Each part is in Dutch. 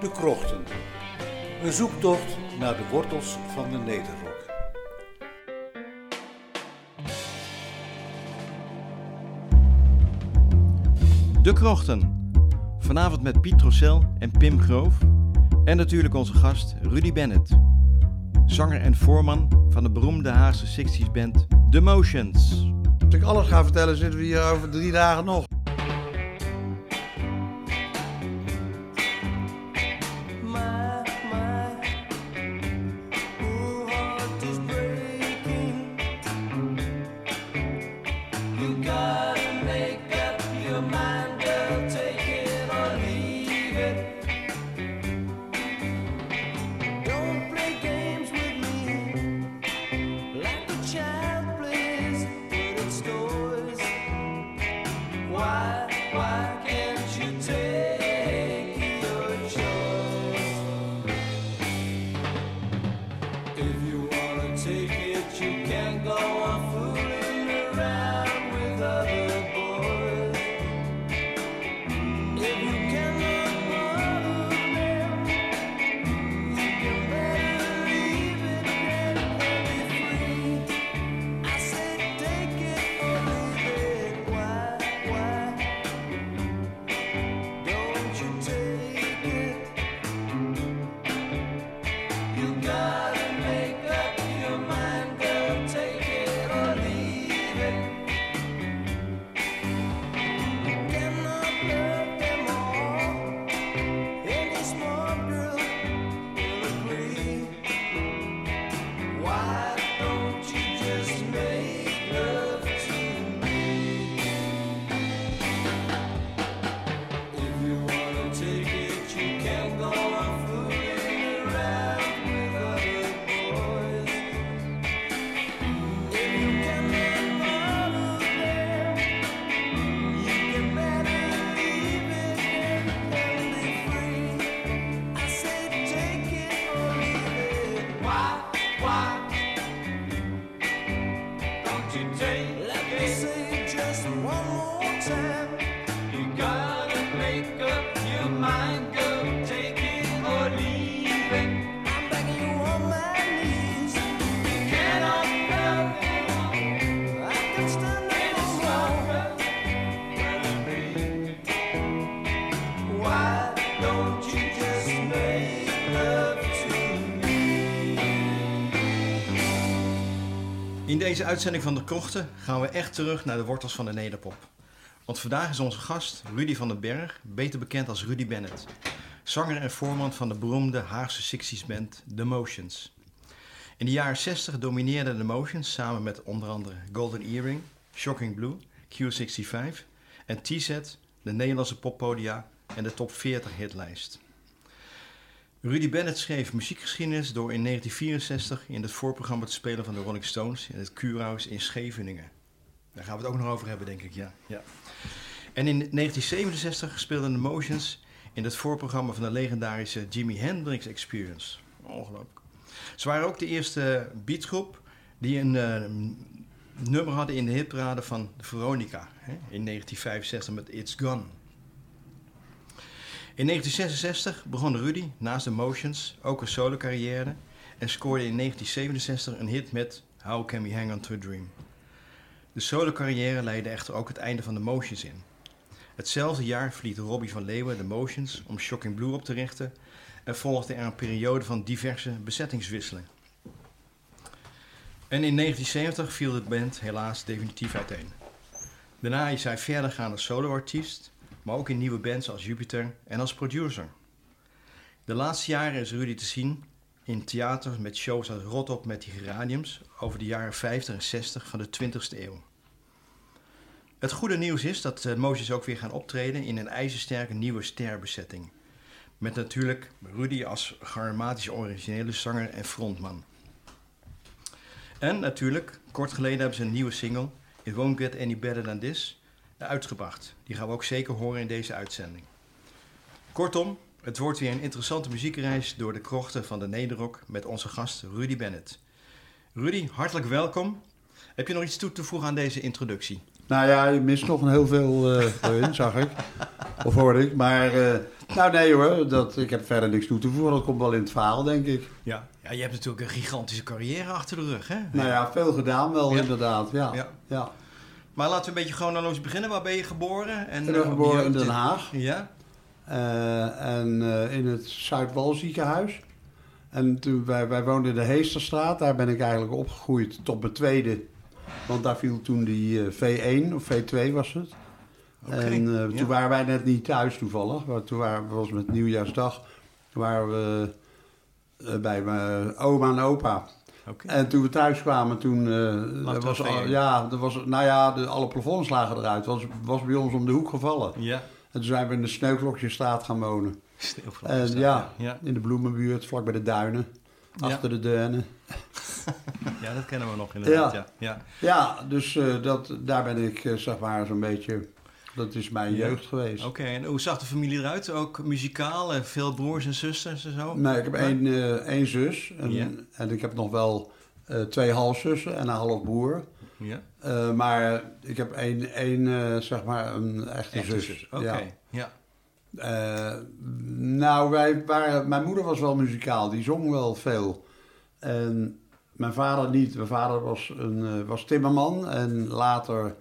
De Krochten. Een zoektocht naar de wortels van de Nederrok. De Krochten. Vanavond met Piet Trossel en Pim Groof. En natuurlijk onze gast Rudy Bennett. Zanger en voorman van de beroemde Haagse 60s band The Motions. Als ik alles ga vertellen, zitten we hier over drie dagen nog. Deze uitzending van De Krochten gaan we echt terug naar de wortels van de nederpop. Want vandaag is onze gast Rudy van den Berg, beter bekend als Rudy Bennett. Zanger en voorman van de beroemde Haagse 60s band The Motions. In de jaren 60 domineerden The Motions samen met onder andere Golden Earring, Shocking Blue, Q65 en T-Set de Nederlandse poppodia en de top 40 hitlijst. Rudy Bennett schreef muziekgeschiedenis door in 1964 in het voorprogramma te spelen van de Rolling Stones in het Kurhaus in Scheveningen. Daar gaan we het ook nog over hebben, denk ik, ja. ja. En in 1967 speelden de Motions in het voorprogramma van de legendarische Jimi Hendrix Experience. Ongelooflijk. Ze waren ook de eerste beatgroep die een eh, nummer hadden in de hitparade van Veronica hè, in 1965 met It's Gone. In 1966 begon Rudy naast de Motions ook een solo carrière en scoorde in 1967 een hit met How Can We Hang On To A Dream. De solo carrière leidde echter ook het einde van de Motions in. Hetzelfde jaar verliet Robbie van Leeuwen de Motions om Shocking Blue op te richten en volgde er een periode van diverse bezettingswisseling. En in 1970 viel de band helaas definitief uiteen. Daarna is hij verder gaan als soloartiest, maar ook in nieuwe bands als Jupiter en als producer. De laatste jaren is Rudy te zien in theater met shows als Rot op met die geraniums over de jaren 50 en 60 van de 20e eeuw. Het goede nieuws is dat uh, Moses ook weer gaan optreden in een ijzersterke nieuwe sterbezetting. Met natuurlijk Rudy als charismatische originele zanger en frontman. En natuurlijk, kort geleden hebben ze een nieuwe single, It Won't Get Any Better Than This, uitgebracht. Die gaan we ook zeker horen in deze uitzending. Kortom, het wordt weer een interessante muziekreis door de krochten van de Nederrock met onze gast Rudy Bennett. Rudy, hartelijk welkom. Heb je nog iets toe te voegen aan deze introductie? Nou ja, je mist nog een heel veel eh in, zag ik. Of hoorde ik. Maar eh, Nou nee hoor, dat, ik heb verder niks toe te voegen. Dat komt wel in het verhaal, denk ik. Ja. ja, je hebt natuurlijk een gigantische carrière achter de rug, hè? Nou ja, veel gedaan wel Ja. inderdaad. Ja. Ja. Ja. Maar laten we een beetje chronologisch beginnen. Waar ben je geboren? En, Ik ben eh, geboren in Den Haag. Ja? Eh, en eh, in het Zuidwal ziekenhuis. En toen, wij, wij woonden in de Heesterstraat. Daar ben ik eigenlijk opgegroeid tot mijn tweede. Want daar viel toen die eh, V1 of V2 was het. En ja. toen waren wij net niet thuis toevallig. Maar toen waren, was met nieuwjaarsdag. Toen waren we bij mijn oma en opa. En toen we thuis kwamen, toen eh, er was een al, V1. ja, er was, nou ja, de, alle plafonds lagen eruit. Het was, was bij ons om de hoek gevallen. Ja. En toen zijn we in de Sneeuwklokjesstraat gaan wonen. Sneeuwvlak En ja, ja. in de bloemenbuurt, vlak bij de duinen. Ja. Achter de duinen. Ja, dat kennen we nog inderdaad. Ja. Ja. Ja, dus eh, dat, daar ben ik, eh, zeg maar, zo'n beetje... Dat is mijn jeugd geweest. Oké, en hoe zag de familie eruit? Ook muzikaal? en Veel broers en zusters en zo? Nee, ik heb één, eh, één zus. En, en ik heb nog wel eh, twee halfzussen en een halfbroer. Ja. Eh, maar ik heb één, één zeg maar, een echte, Echte zus. zus. Oké, Ja. ja. Nou, wij waren, mijn moeder was wel muzikaal, die zong wel veel. En mijn vader niet. Mijn vader was, een, was timmerman en later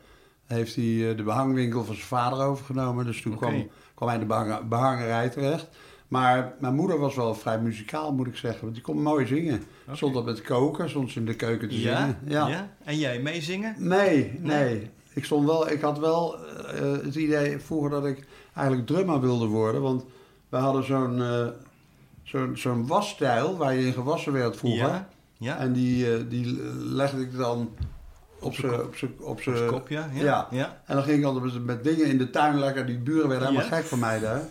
heeft hij eh, de behangwinkel van zijn vader overgenomen. Dus toen kwam, kwam hij in de behang- behangerij terecht. Maar mijn moeder was wel vrij muzikaal, moet ik zeggen. Want die kon mooi zingen. Oké. Stond op met koken, ze in de keuken te Ja? zingen. ja? En jij meezingen? Nee, Nee? nee. Ik, stond wel, ik had wel eh, het idee vroeger dat ik eigenlijk drummer wilde worden. Want we hadden zo'n eh, zo'n zo'n wasstijl waar je in gewassen werd vroeger. Ja? Ja? En die, die legde ik dan op zijn op op kop, ja? Ja? En dan ging ik altijd met, dingen in de tuin lekker. Die buren werden helemaal gek van mij daar.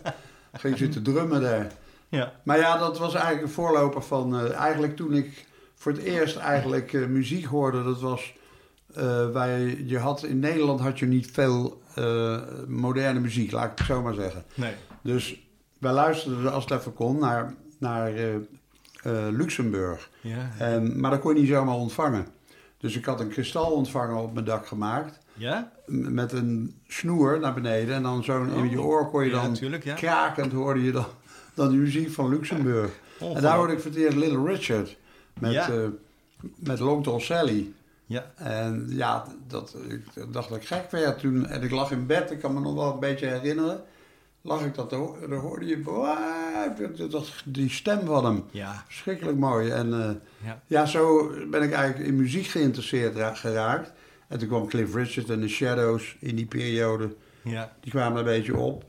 ging ik zitten drummen daar. Ja. Maar ja, dat was eigenlijk een voorloper van... eh, eigenlijk toen ik voor het eerst eigenlijk eh, muziek hoorde, dat was... eh, wij, je had, in Nederland had je niet veel moderne muziek, laat ik het zo maar zeggen. Nee. Dus wij luisterden, als het even kon, naar, naar Luxemburg. Ja? En, maar dat kon je niet zomaar ontvangen. Dus ik had een kristalontvanger op mijn dak gemaakt. Ja? Met een snoer naar beneden. En dan zo'n in je oor kon je Ja, dan ja. krakend hoorde je dan, dan de muziek van Luxemburg. En daar hoorde ik voor het eerst Little Richard met, Ja. eh, met Long Tall Sally. Ja. En ja, dat, ik dacht dat ik gek werd toen. En ik lag in bed, ik kan me nog wel een beetje herinneren. Lag ik dat, dan hoorde je dat, die stem van hem. Ja. Verschrikkelijk mooi. En eh, Ja. ja, zo ben ik eigenlijk in muziek geïnteresseerd ra- geraakt. En toen kwam Cliff Richard en The Shadows in die periode. Ja. Die kwamen een beetje op.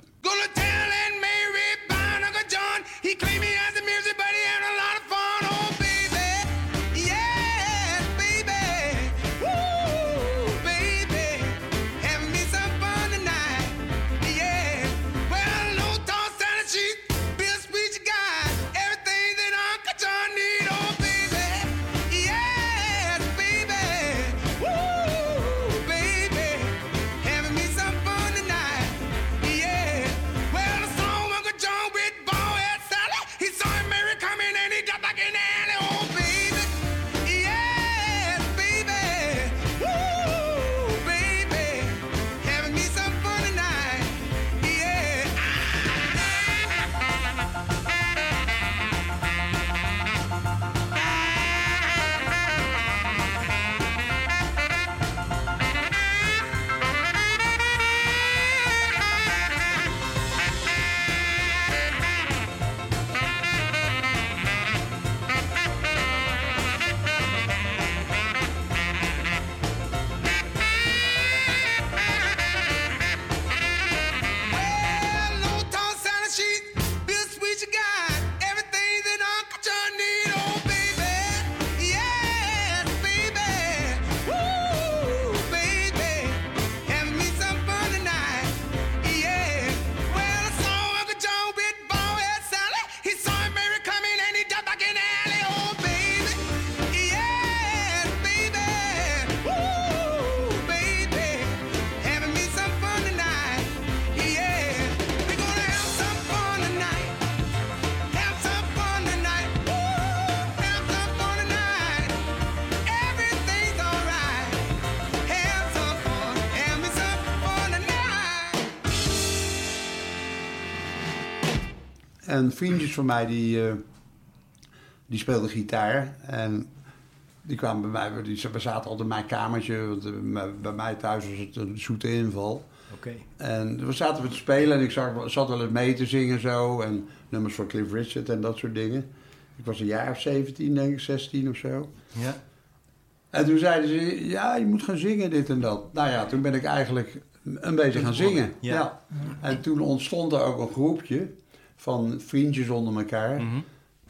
En vriendjes van mij die, eh, die speelden gitaar. En die kwamen bij mij, die, we zaten altijd in mijn kamertje. Want eh, bij- mij thuis was het een zoete inval. Oké. En we zaten we te spelen en ik zag, zat wel eens mee te zingen zo. En nummers van Cliff Richard en dat soort dingen. Ik was een jaar of 17, denk ik, 16 of zo. Ja. En toen zeiden ze, ja, je moet gaan zingen, dit en dat. Nou ja, toen ben ik eigenlijk een beetje gaan zingen. Ja. Ja. En toen ontstond er ook een groepje van vriendjes onder elkaar. Mhm.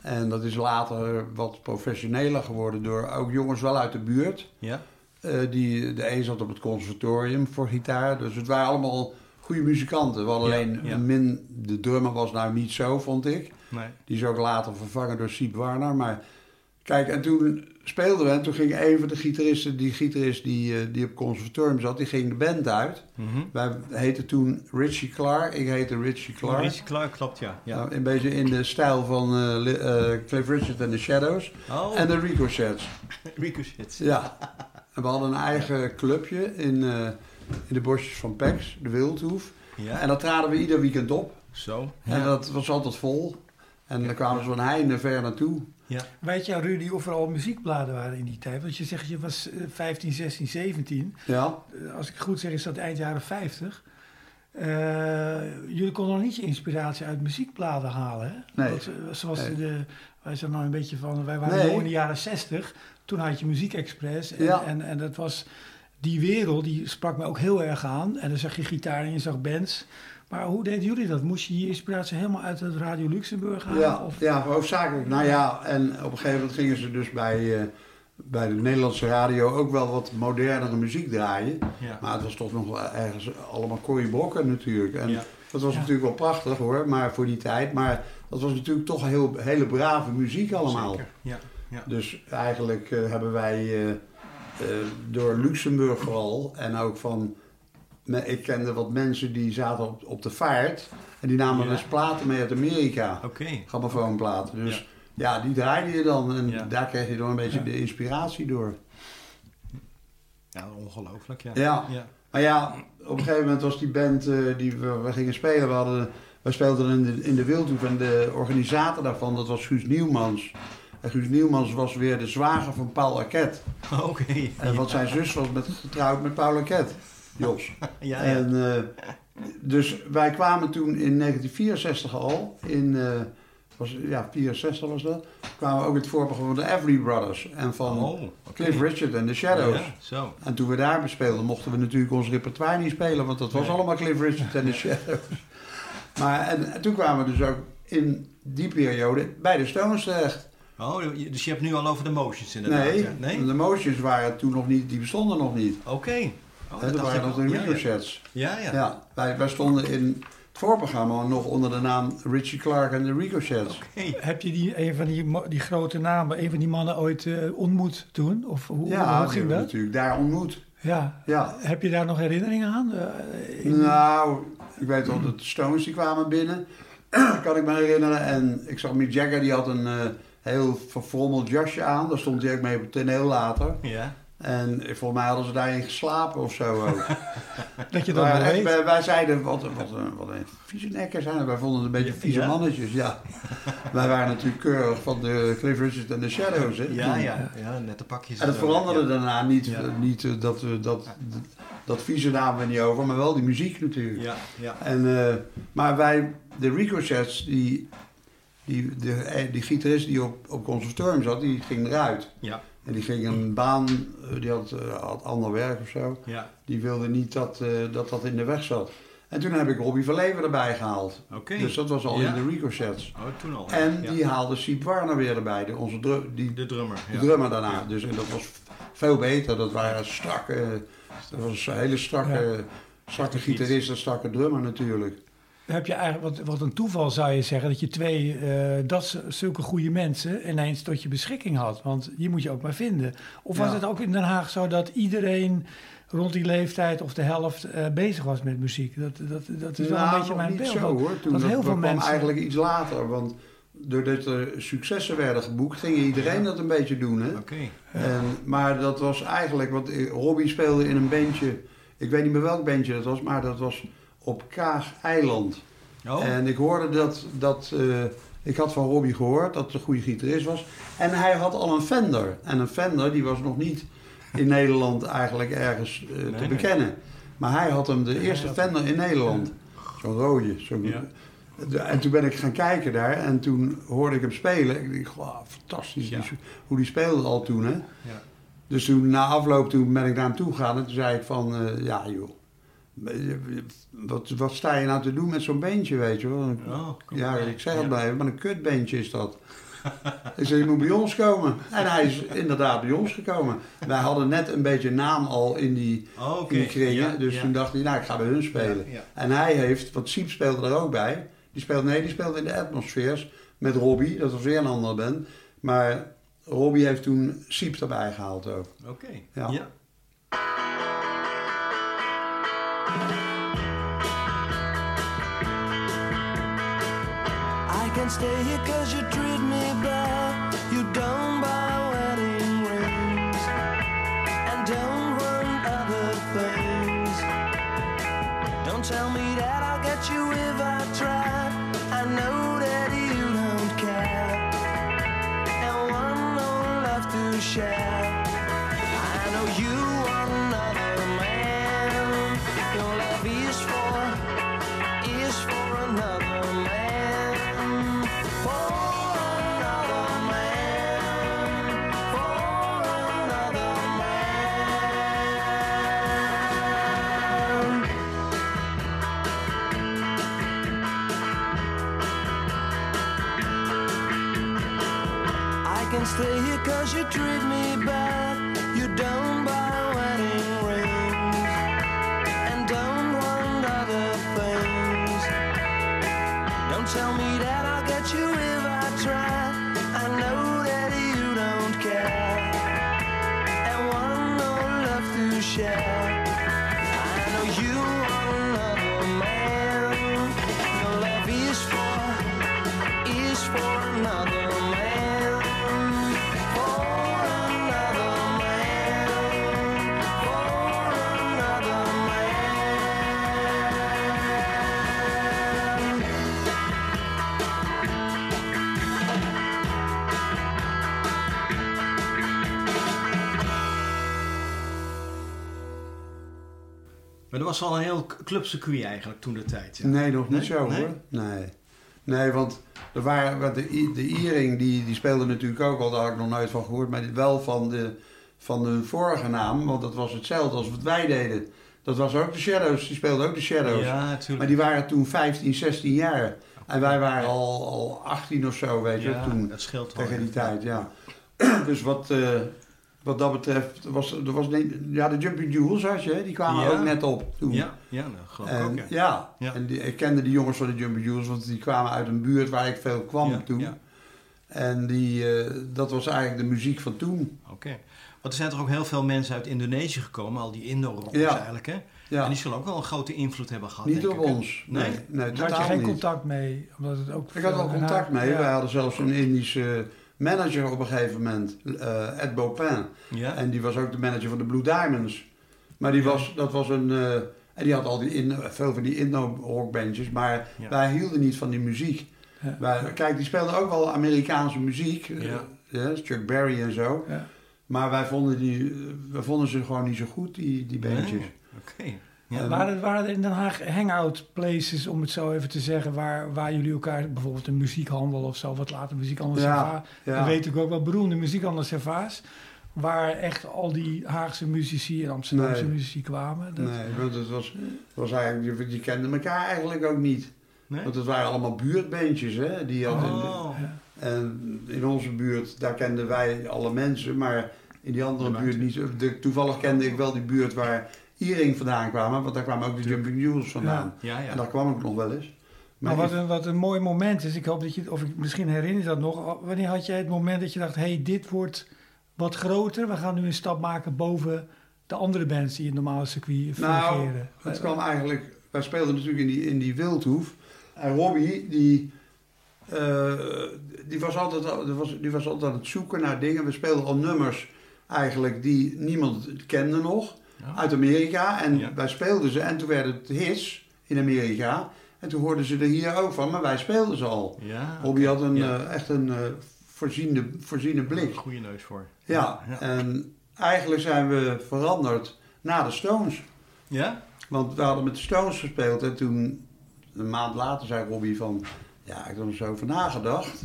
En dat is later wat professioneler geworden door ook jongens wel uit de buurt. Ja. Eh, die, de een zat op het conservatorium voor gitaar. Dus het waren allemaal goede muzikanten. We hadden Ja, alleen ja. min, de drummer was nou niet zo, vond ik. Nee. Die is ook later vervangen door Siep Warner. Maar kijk, en toen speelden we. En toen ging een van de gitaristen, die gitarist die, eh, die op conservatorium zat, die ging de band uit. Mhm. Wij heten toen Richie Clark. Ik heette Richie Clark. Richie Clark, klopt, ja. ja. Nou, een beetje in de stijl van eh, Cliff Richard en The Shadows. Oh, En de Ricochets. Ricochet. Ja. En we hadden een eigen clubje in, in de bosjes van Pex, de Wildhoef. Ja. En daar traden we ieder weekend op. Zo. En dat was altijd vol. En dan kwamen ze van heinde ver naartoe. Ja. Weet je, Rudy, of er al muziekbladen waren in die tijd? Want je zegt, je was eh, 15, 16, 17. Ja, Eh, Als ik goed zeg, is dat eind jaren 50. Eh, jullie konden nog niet je inspiratie uit muziekbladen halen, hè? Nee. Eh, zoals Nee. de, wij zijn nou een beetje van, wij waren Nee. in de jaren 60. Toen had je Muziek Express. En, Ja. en, en dat was, die wereld, die sprak me ook heel erg aan. En dan zag je gitaar en je zag bands. Maar hoe deden jullie dat? Moest je je inspiratie helemaal uit het Radio Luxemburg halen? ja, Of? ja, hoofdzakelijk. Nou ja, en op een gegeven moment gingen ze dus bij, eh, bij de Nederlandse radio ook wel wat modernere muziek draaien. Ja. Maar het was toch nog wel ergens allemaal Corrie Brokken natuurlijk. En Ja. dat was Ja. natuurlijk wel prachtig hoor, maar voor die tijd. Maar dat was natuurlijk toch heel, hele brave muziek allemaal. Zeker. Ja. Ja. Dus eigenlijk eh, hebben wij eh, door Luxemburg vooral en ook van... Ik kende wat mensen die zaten op, op de vaart en die namen Ja. dus platen mee uit Amerika. Oké. Grammofoonplaten. Dus ja. die draaide je dan en Ja. daar kreeg je dan een beetje de inspiratie door. Ja, ongelooflijk, ja. Ja. Maar ja, op een gegeven moment was die band eh, die we, we gingen spelen. We, hadden, we speelden in de, in de Wildhoek en de organisator daarvan, dat was Guus Nieuwmans. En Guus Nieuwmans was weer de zwager van Paul Arquette. Oké. En want zijn zus was met, getrouwd met Paul Arquette, Jos. Ja, ja. En, eh, dus wij kwamen toen in 1964 al, in, eh, was, ja, 64 was dat, kwamen we ook in het voorprogramma van de Everly Brothers en van oh. Cliff Richard en The Shadows. Ja, zo. En toen we daar bespeelden, mochten we natuurlijk ons repertoire niet spelen, want dat was Nee. allemaal Cliff Richard en The Shadows. Maar en, en toen kwamen we dus ook in die periode bij de Stones terecht. Oh, dus je hebt nu al over de motions inderdaad. Nee. Nee? de Motions waren toen nog niet, die bestonden nog niet. Oké. Oh, dat waren nog de Ja, ja. Ricochets. Ja, ja. Ja, wij, wij stonden in het voorprogramma nog onder de naam Richie Clark en de Ricochets. Oké. Heb je die, een van die, die grote namen, een van die mannen ooit eh, ontmoet toen? Of hoe, Ja, hoe ging dat? natuurlijk daar ontmoet. Ja. Ja. Heb je daar nog herinneringen aan? Eh, in- Nou, ik weet wel dat de Stones die kwamen binnen, kan ik me herinneren. En ik zag Mick Jagger, die had een eh, heel verfrommeld jasje aan. Daar stond hij ook mee op het toneel later. Ja. En eh, volgens mij hadden ze daarin geslapen of zo ook. dat je dat Maar wel echt, weet. wij, wij zeiden, wat, wat, een- wat een vieze nekken zijn. Wij vonden het een beetje vieze ja. mannetjes, ja. wij waren natuurlijk keurig van de Cliff Richard en de Shadows, hè. Ja, toen. ja. Ja, nette pakjes. En het zo. veranderde Ja. daarna niet, Ja. niet eh, dat, we dat, dat vieze namen we niet over, maar wel die muziek natuurlijk. Ja, ja. En, eh, maar wij, de Ricochets, die, die, de, eh, die gitarist die op, op conservatorium zat, die ging eruit. Ja, En die ging een baan, eh, die had, eh, had ander werk of zo. ja. Die wilde niet dat, eh, dat dat in de weg zat. En toen heb ik Robbie van Leeuwen erbij gehaald. Oké. Dus dat was al Ja. in de Ricochets. Oh, toen al. En Ja. die haalde Siep Warner weer erbij, de, onze dru- die, De drummer. de Ja. drummer daarna. Dus en dat was veel beter. Dat waren strakke, dat was een hele strakke, strakke giet. gitarist en strakke drummer natuurlijk. Heb je eigenlijk, wat, wat een toeval zou je zeggen, dat je twee, eh, dat zulke goede mensen ineens tot je beschikking had. Want die moet je ook maar vinden. Of was Ja. het ook in Den Haag zo dat iedereen rond die leeftijd of de helft eh, bezig was met muziek? Dat, dat, dat is wel Nou, een beetje nog mijn niet beeld. zo hoor. Toen dat dat, heel veel mensen- eigenlijk iets later. Want doordat er successen werden geboekt, ging iedereen dat een beetje doen. Hè? Oké. En, maar dat was eigenlijk, want eh, Robbie speelde in een bandje, ik weet niet meer welk bandje dat was, maar dat was op Kaag Eiland. Oh, En ik hoorde dat, dat eh, ik had van Robbie gehoord dat het een goede gitarist was. En hij had al een Fender. En een Fender die was nog niet in Nederland eigenlijk ergens eh, te nee. bekennen. Maar hij had hem de eerste Fender in Nederland. Zo'n rode. Zo'n, Ja. En toen ben ik gaan kijken daar en toen hoorde ik hem spelen. Ik dacht, wow, fantastisch Ja. hoe die speelde al toen. Hè? Ja. Dus toen na afloop toen ben ik naar hem toe gegaan en toen zei ik van, eh, ja joh, wat, wat sta je nou te doen met zo'n beentje, weet je wel? Oh, ja, ik zeg het Ja. maar even, maar een kutbeentje is dat. ik zei, je moet bij ons komen. En hij is inderdaad bij ons gekomen. Wij hadden net een beetje naam al in die, Oh, in die kringen, Ja, dus ja. toen dacht hij, nou ik ga bij hun spelen. En hij heeft, want Siep speelde er ook bij. Die speelde, nee, die speelde in de Atmospheres met Robbie, dat was weer een andere band. Maar Robbie heeft toen Siep erbij gehaald ook. Oké. Ja. I can stay here cause you treat me bad. You don't buy wedding rings and don't want other things. Don't tell me that I'll get you if Maar er was al een heel clubcircuit eigenlijk toen de tijd. Ja. Nee, nog niet Nee? zo Nee? hoor. Nee. Nee, want er waren, de, de Iering die, die speelde natuurlijk ook al, daar had ik nog nooit van gehoord, maar wel van de, van de vorige naam, want dat was hetzelfde als wat wij deden. Dat was ook de Shadows, die speelden ook de Shadows. Ja, natuurlijk. Maar die waren toen 15, 16 jaar. En wij waren al, al 18 of zo, weet je, ja, toen. dat scheelt wel. Tegen die tijd, ja. dus wat, eh, wat dat betreft, was, er was, nee- ja, de Jumping Jewels had je, hè, die kwamen Ja. ook net op toen. Ja, ja dat geloof ik En, ook. Ja. ja, Ja. en die, ik kende die jongens van de Jumping Jewels, want die kwamen uit een buurt waar ik veel kwam Ja, toen. ja. En die, eh, dat was eigenlijk de muziek van toen. Oké. Want er zijn toch ook heel veel mensen uit Indonesië gekomen, al die Indo-rockers Ja. eigenlijk, hè? Ja, En die zullen ook wel een grote invloed hebben gehad, niet denk op ik, ons. Nee? Nee, nee, Daar had je geen niet. contact mee. Omdat het ook Ik had al veel- contact mee. Ja. Wij hadden zelfs een Indische manager op een gegeven moment, eh, Ed Bopin. Ja? En die was ook de manager van de Blue Diamonds. Maar die was, dat was een... eh, en die had al die in, veel van die Indo-rockbandjes. Maar wij hielden niet van die muziek. Wij, kijk, die speelden ook wel Amerikaanse muziek. eh, Chuck Berry en zo. Ja. Maar wij vonden, die, wij vonden ze gewoon niet zo goed, die, die bandjes. Nee? Oké. Ja. En- Waren, waren er in Den Haag hangout places, om het zo even te zeggen, waar, waar jullie elkaar, bijvoorbeeld een muziekhandel of zo, wat later muziekhandel Ja, ja. dat weet ik ook wel, beroemde muziekhandel Servaas, waar echt al die Haagse muzici en Amsterdamse Nee. muzici kwamen. Dat, Nee, want het was, was eigenlijk, die, die kenden elkaar eigenlijk ook niet. Nee? Want het waren allemaal buurtbandjes, hè. Die hadden, Oh. En in onze buurt, daar kenden wij alle mensen, maar in die andere buurt niet. zo. De, toevallig kende ik wel die buurt waar Iering vandaan kwamen, want daar kwamen ook de Jumping Jewels vandaan. Ja, ja. En daar kwam ik nog wel eens. Maar Maar wat een, wat een mooi moment is, ik hoop dat je, of ik, misschien herinner je dat nog, wanneer had jij het moment dat je dacht, hé, hey, dit wordt wat groter, we gaan nu een stap maken boven de andere bands die in het normale circuit Nou, fungeren. het kwam eigenlijk, wij speelden natuurlijk in die, in die Wildhoef. En Robbie, die, eh, die, was altijd, al- die, was, die was altijd aan het zoeken naar dingen. We speelden al nummers eigenlijk die niemand kende nog. Ja. uit Amerika. En Ja. wij speelden ze en toen werden het hits in Amerika. En toen hoorden ze er hier ook van, maar wij speelden ze al. Ja. Robbie had een, eh, echt een voorziende, voorziene blik. Goede neus voor. Ja, Ja. en eigenlijk zijn we veranderd na de Stones. Ja? Want we hadden met de Stones gespeeld en toen, een maand later, zei Robbie van... Ja, ik heb er zo over nagedacht.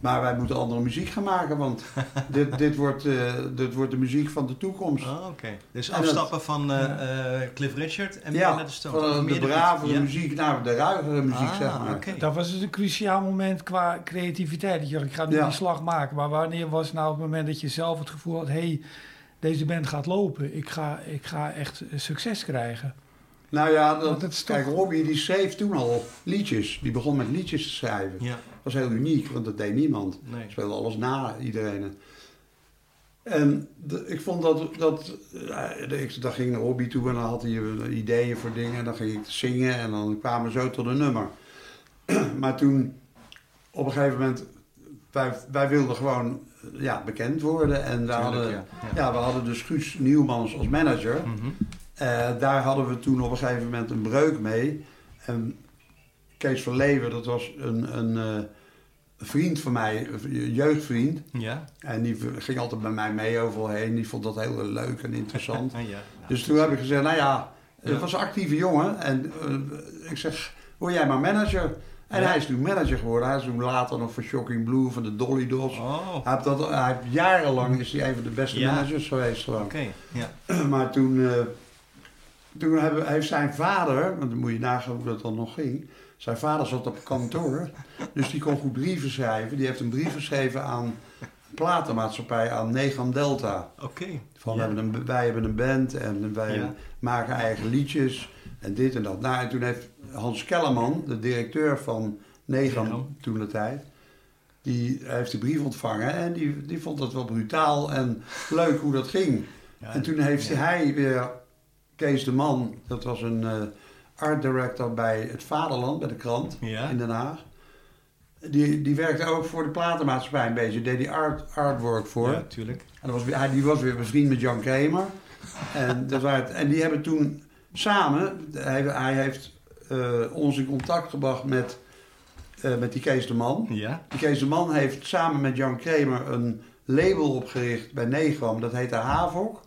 Maar wij moeten andere muziek gaan maken, want dit, dit, wordt, eh, dit wordt de muziek van de toekomst. Oh, oké. Dus En dat- afstappen van eh, eh, Cliff Richard en ja, naar de Stones. van de bravere ja. muziek naar de ruigere muziek, Ah, zeg maar. oké. Dat was dus een cruciaal moment qua creativiteit. Dat je ik ga nu Ja. die slag maken. Maar wanneer was nou het moment dat je zelf het gevoel had... hé, hey, deze band gaat lopen. Ik ga, ik ga echt succes krijgen. Nou ja, dat, is toch- kijk, Robbie die schreef toen al liedjes. Die begon met liedjes te schrijven. Ja, Dat was heel uniek, want dat deed niemand. nee. speelde alles na iedereen. En de- ik vond dat, dat eh, ik, dan ging naar Robbie toe en dan had hij eh, ideeën voor dingen. En dan ging ik zingen en dan kwamen we zo tot een nummer. maar toen, op een gegeven moment, wij, wij wilden gewoon eh, ja, bekend worden. En we, hadden, ja. ja. we hadden dus Guus Nieuwmans als manager. Eh, daar hadden we toen op een gegeven moment een breuk mee. En Kees van Leeuwen, dat was een, een eh, vriend van mij, een jeugdvriend. Ja? En die ging altijd bij mij mee overal heen. Die vond dat heel leuk en interessant. Ja. Nou, dus toen heb ik gezegd, nou ja, Ja. het was een actieve jongen. En eh, ik zeg, word jij maar manager? En Ja. hij is toen manager geworden. Hij is toen later nog voor Shocking Blue, van de Dolly Dolls. Oh, oké. Hij heeft, dat, hij heeft jarenlang is hij een van de beste Ja. managers geweest gewoon. Ja. Maar toen, eh, toen hebben, heeft zijn vader, want dan moet je nagaan hoe dat dan nog ging. Zijn vader zat op kantoor, dus die kon goed brieven schrijven. Die heeft een brief geschreven aan platenmaatschappij, aan Negam Delta. Oké. Van Ja. we hebben een, wij hebben een band en wij Ja. maken eigen liedjes en dit en dat. Nou, en toen heeft Hans Kellerman, de directeur van Negam toen de tijd, die heeft de brief ontvangen en die, die vond het wel brutaal en leuk hoe dat ging. En toen heeft hij weer Kees de Man, dat was een eh, art director bij het Vaderland, bij de krant Ja. in Den Haag. Die, die werkte ook voor de platenmaatschappij een beetje, deed die art, artwork voor. Ja, tuurlijk. En dat was, weer- hij, die was weer bevriend met Jan Kramer. En, dat waren, en die hebben toen samen, hij, hij heeft eh, ons in contact gebracht met, eh, met die Kees de Man. Ja? Die Kees de Man heeft samen met Jan Kramer een label opgericht bij Negram. Dat heette Havok.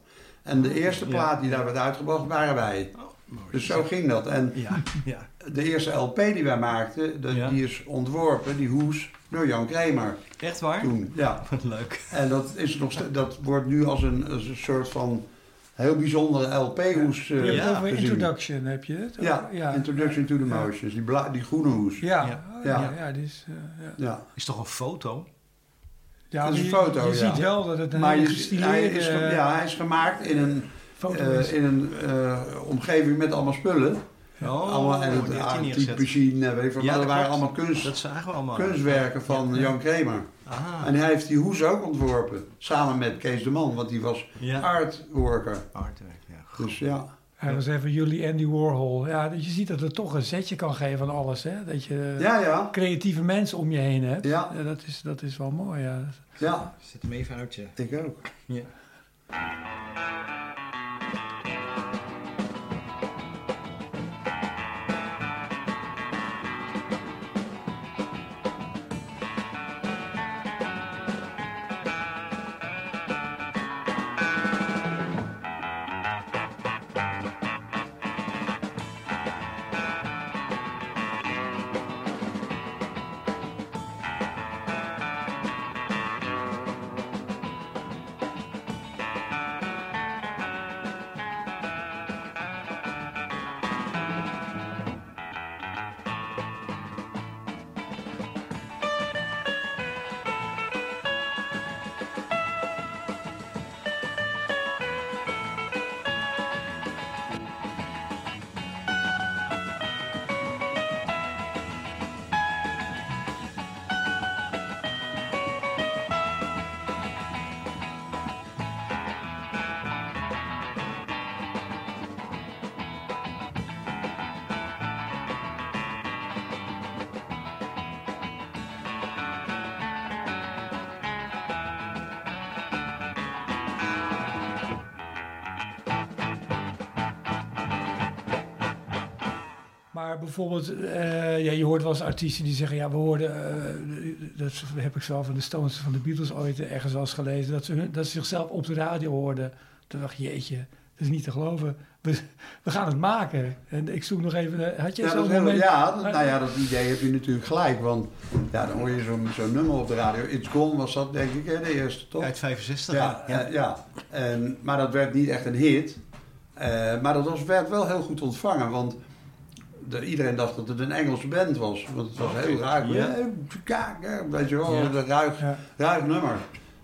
En de eerste plaat die daar werd uitgebracht waren wij. Mooi. Dus zo ging dat. En Ja, ja. de eerste LP die wij maakten, de- Ja. die is ontworpen, die hoes, door Jan Kramer Echt waar? toen. Ja. Wat leuk. En dat, is nog, dat wordt nu als een, als een soort van heel bijzondere LP-hoes Je eh Ja, over gezien. Introduction, heb je het? Ja, ja. Introduction to the Motions, die, bla- die groene hoes. Ja, Ja. Oh, Ja. ja. ja, die is, eh, ja. Ja. Is toch een foto? Ja, Dat is een je- foto, Je ja. ziet wel dat het een Maar hele je, gestileerde hij, is, ja, hij is gemaakt in een, eh, in een eh, omgeving met allemaal spullen. Oh, allemaal, en het machine, weet ik veel. Ja, dat waren allemaal kunst, Dat zagen we allemaal. kunstwerken van Ja. Jan Kramer. Ah, En hij heeft die hoes ook ontworpen. Samen met Kees de Man, want die was ja. artworker. Artwerk, ja. Dus ja. Hij was even jullie Andy Warhol. Ja, je ziet dat het toch een zetje kan geven aan alles. Hè? Dat je Ja, ja. creatieve mensen om je heen hebt. Ja. dat, is, dat is wel mooi, ja. Ja, Zet hem even uit je. ik ook. Ja. Maar bijvoorbeeld, eh, ja, je hoort wel eens artiesten die zeggen... ja, we hoorden, eh, dat heb ik zelf van de Stones van de Beatles ooit ergens wel eens gelezen... dat ze, hun- dat ze zichzelf op de radio hoorden. Toen dacht ik, jeetje, dat is niet te geloven. We, we gaan het maken. En ik zoek nog even... eh, Had jij Ja, dat zo'n moment? ja, dat- nou ja, dat idee heb je natuurlijk gelijk. Want ja, dan hoor je zo'n zo'n nummer op de radio. It's Gone was dat denk ik, hè, de eerste toch? Uit 65. Ja, ja. ja. ja. En, maar dat werd niet echt een hit. Eh, maar dat was, werd wel heel goed ontvangen. Want iedereen dacht dat het een Engelse band was. Want het was heel raar. Ja. Weet je wel, Ja. een ruig, nummer.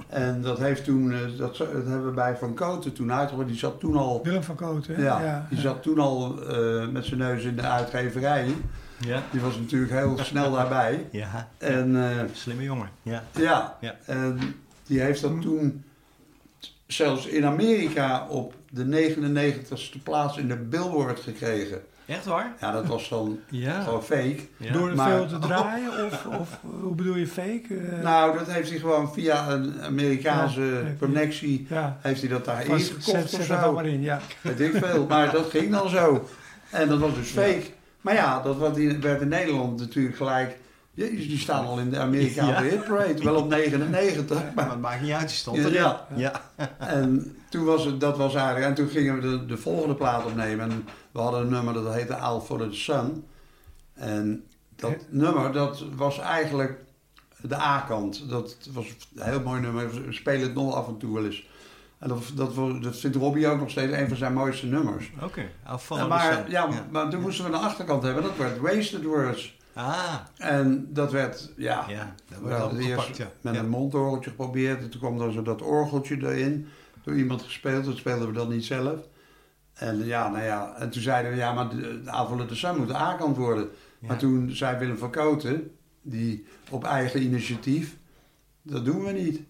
En dat heeft toen, eh, dat, dat hebben we bij Van Koten toen uitgebracht. Die zat toen al, Willem van Kooten. hè? ja, die zat toen al eh, met zijn neus in de uitgeverij. Ja. Die was natuurlijk heel snel daarbij. Ja. En eh, Slimme jongen. Ja. ja, Ja. en die heeft dat toen zelfs in Amerika op de 99ste plaats in de Billboard gekregen. Echt waar? Ja, dat was dan Ja. gewoon fake. ja. Door Maar- veel te draaien? Of, of hoe bedoel je fake? Eh, Nou, dat heeft hij gewoon via een Amerikaanse Ja, connectie, ja. heeft hij dat daar ingekocht zet, of zet dat maar zo. in, ja. Weet ik veel, maar dat ging dan zo. En dat was dus fake. Maar ja, dat werd in Nederland natuurlijk gelijk... Jezus, die staan al in de Amerikaanse Ja. hitparade. Wel op 99, Maar het maakt niet uit, die stond erin. ja. ja. En toen was het, dat was eigenlijk, en toen gingen we de, de volgende plaat opnemen. En we hadden een nummer dat heette I'll Follow the Sun. En dat nummer, dat was eigenlijk de A-kant. Dat was een heel mooi nummer. We spelen het nog af en toe wel eens. En dat, dat, vindt Robbie ook nog steeds een van zijn mooiste nummers. Oké. Follow En the maar, sun. ja, maar toen moesten we een achterkant hebben. Dat werd Wasted Words. Ah. En dat werd, ja, Ja. Dat we het opgepakt, eerst ja. met Ja. een mondorgeltje geprobeerd. En toen kwam er zo dat orgeltje erin. Door iemand gespeeld. Dat speelden we dan niet zelf. En ja, nou ja. En toen zeiden we, ja, maar de, de Avond de Sun moet de A-kant worden. Maar toen zei Willem van Koten, die op eigen initiatief, dat doen we niet.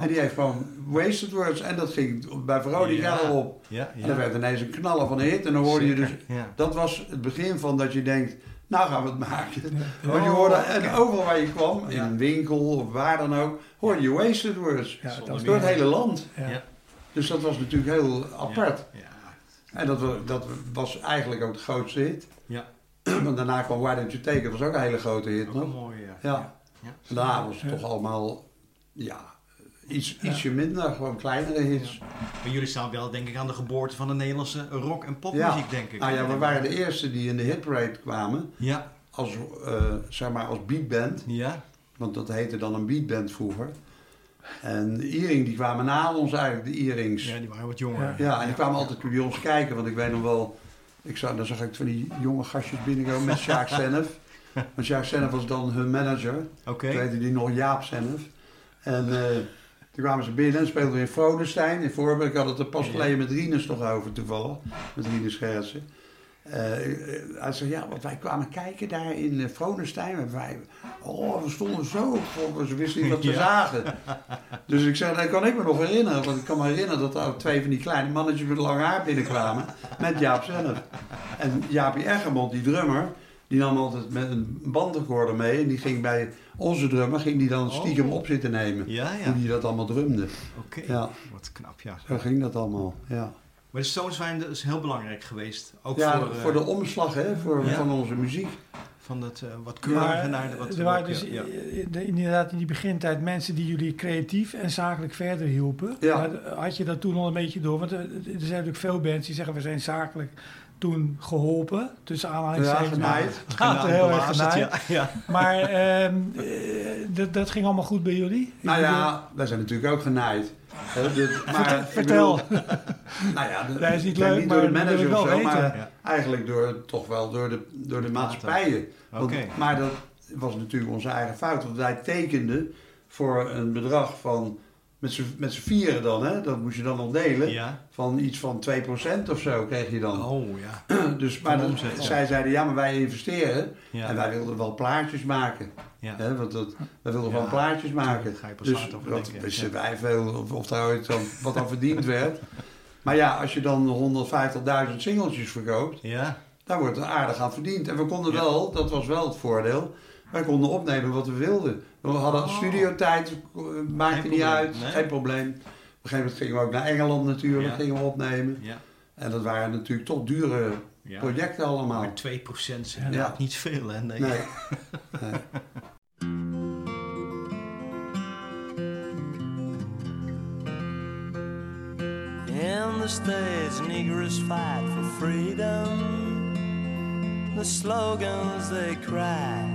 En die heeft gewoon Wasted Words. En dat ging bij Veronica Ja. Ja, En dat werd ineens een knaller van een hit. En dan hoorde je dus... Dat was het begin van dat je denkt, nou gaan we het maken. Want je Oh, hoorde, oké. en overal waar je kwam, in een winkel of waar dan ook, hoorde je wasted words. Ja, dat Door het hele land. Dus dat was natuurlijk heel apart. Ja. En dat, dat was eigenlijk ook de grootste hit. Ja. Want daarna kwam Why Don't You Take It, was ook een hele grote hit nog. een mooie, ja. Ja. Ja. En daarna was het Ja. toch allemaal, ja, iets, ietsje minder, gewoon kleinere hits. Maar jullie staan wel, denk ik, aan de geboorte van de Nederlandse rock- en popmuziek, denk ik. Nou ja, we waren de eerste die in de hitparade kwamen, Ja. als, eh, zeg maar als beatband. Ja. Want dat heette dan een beatband vroeger. En de Iering, die kwamen na ons eigenlijk, de Ierings. Ja, Ja, die waren wat jonger. en die kwamen altijd bij ons kijken. Want ik weet nog wel, ik zag, dan zag ik van die jonge gastjes binnenkomen met Sjaak Senef. Want Sjaak Senef was dan hun manager. Oké. Toen heette die nog Jaap Senef. En eh, toen kwamen ze binnen en speelden we in Vrodestein, in Voorburg. Ik had het er pas geleden met Rinus nog over toevallig. Met Rinus. Eh, eh, hij zei, ja, want wij kwamen kijken daar in uh, Vronestein. En wij, oh, we stonden zo, ze wisten niet wat we Ja. zagen. Dus ik zei, dat kan ik me nog herinneren. Want ik kan me herinneren dat er twee van die kleine mannetjes met lang haar binnenkwamen. Met Jaap zelf. En Jaapie Eggermond, die drummer, die nam altijd met een bandrecorder mee. En die ging bij onze drummer, ging die dan stiekem Oh. op zitten nemen. Ja, ja. Hoe die dat allemaal drumde. Oké. Ja, Wat knap, ja. zo ging dat allemaal, ja. Maar de Stones zijn dus heel belangrijk geweest. Ook ja, voor, voor, eh, de omslag hè, voor, Ja. van onze muziek. van het eh, wat keurige naar de wat... er waren dus ja. eh, de- inderdaad in die begintijd mensen die jullie creatief en zakelijk verder hielpen. Ja. Maar had je dat toen al een beetje door? Want er, er zijn natuurlijk veel bands die zeggen we zijn zakelijk toen geholpen. Tussen Ja, aanhalingstekens. genaaid. Later heel erg genaaid. ja. ja. Maar ehm, eh, dat, dat ging allemaal goed bij jullie? Ik Nou bedoel- ja, wij zijn natuurlijk ook genaaid. Hè, dit- maar, ik Vertel. bedoel, nou ja, Dat is niet leuk, niet door de ik manager of zo, weten. maar Ja. eigenlijk door, toch wel door de, door de maatschappijen. Want- Oké. Maar dat was natuurlijk onze eigen fout. Want wij tekenden voor een bedrag van, met z'n vieren dan, hè, dat moest je dan nog delen, Ja. van iets van 2% of zo kreeg je dan. Oh, ja. dus, maar dat- ja. zij zeiden, ja, maar wij investeren. Ja. En wij wilden wel plaatjes maken. Ja. Hè, want dat, wij wilden wel plaatjes maken. tuurlijk, ga je pas Dus over wat wisten wij veel of, of daar ooit dan, wat dan verdiend werd. Maar ja, als je dan 150.000 singeltjes verkoopt, Ja. daar wordt er aardig aan verdiend. En we konden wel, dat was wel het voordeel, wij konden opnemen wat we wilden. We hadden Oh. studiotijd, eh, maakte Geen niet probleem, uit, nee. geen probleem. Op een gegeven moment gingen we ook naar Engeland natuurlijk, Ja. gingen we opnemen. Ja. En dat waren natuurlijk toch dure Ja. projecten allemaal. Maar 2% is Ja. niet veel, hè? Nee. Nee. nee. In the States, Negroes fight for freedom. The slogans they cry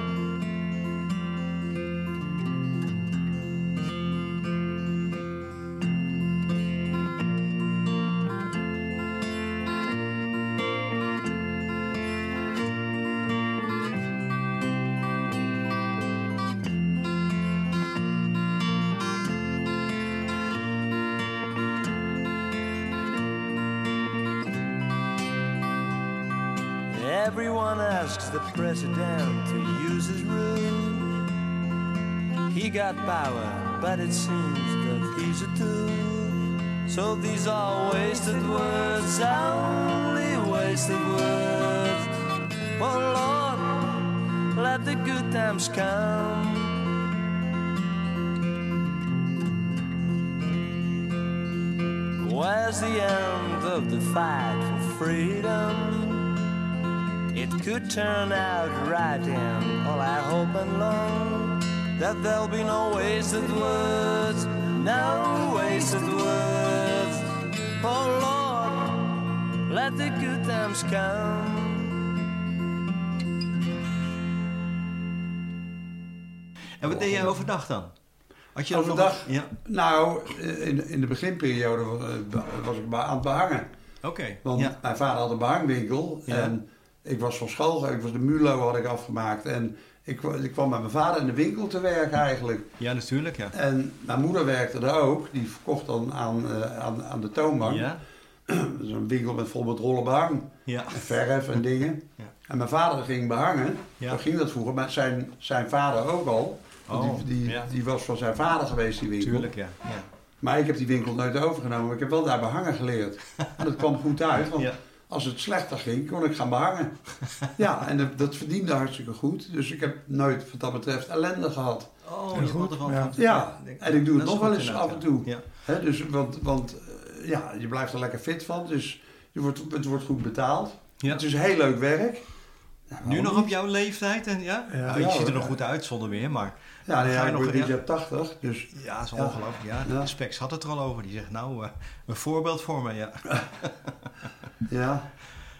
Everyone asks the president to use his rule. He got power, but it seems that he's a tool. So these are wasted words, only wasted words. Oh Lord, let the good times come. Where's the end of the fight for freedom? It could turn out right, and all I hope and long that there'll be no wasted words, no wasted words. Oh Lord, let the good times come. En wat deed jij overdag dan? Had je dan nog- Overdag? Ja, Nou, in, in de beginperiode eh, was ik maar aan het behangen. oké. Want Ja. mijn vader had een behangwinkel. Ja. En ik was van school, ik was de Mulo had ik afgemaakt. En ik, ik kwam met mijn vader in de winkel te werken eigenlijk. ja, natuurlijk, ja. En mijn moeder werkte er ook. Die verkocht dan aan, eh, aan, aan de toonbank. Ja, een winkel met vol met rollen behang. ja. En verf en dingen. Ja. En mijn vader ging behangen. Ja. Ging dat vroeger. Maar zijn, zijn vader ook al. Want Oh, die, die, ja. die was van zijn vader geweest, die winkel. Tuurlijk, ja. ja. Maar ik heb die winkel nooit overgenomen. Maar ik heb wel daar behangen geleerd. En dat kwam goed uit. Want Ja. Als het slechter ging, kon ik gaan behangen. Ja, en dat, dat verdiende hartstikke goed. Dus ik heb nooit wat dat betreft ellende gehad. Oh, Heel je goed, er gewoon ja. Ja, en ik doe het nog wel eens af en toe. Ja. Hè, dus, want want eh, ja, je blijft er lekker fit van. Dus je wordt, het wordt goed betaald. Ja. Het is heel leuk werk. Ja, Nu nog niet? op jouw leeftijd? En, ja? Ja. Nou, je ziet er nog goed uit zonder meer, maar Ja, nou Ga je nog- ja. jaar 80. Dus ja, dat is ongelooflijk. Ja, de Spex had het er al over. Die zegt, nou, eh, een voorbeeld voor me, ja. ja.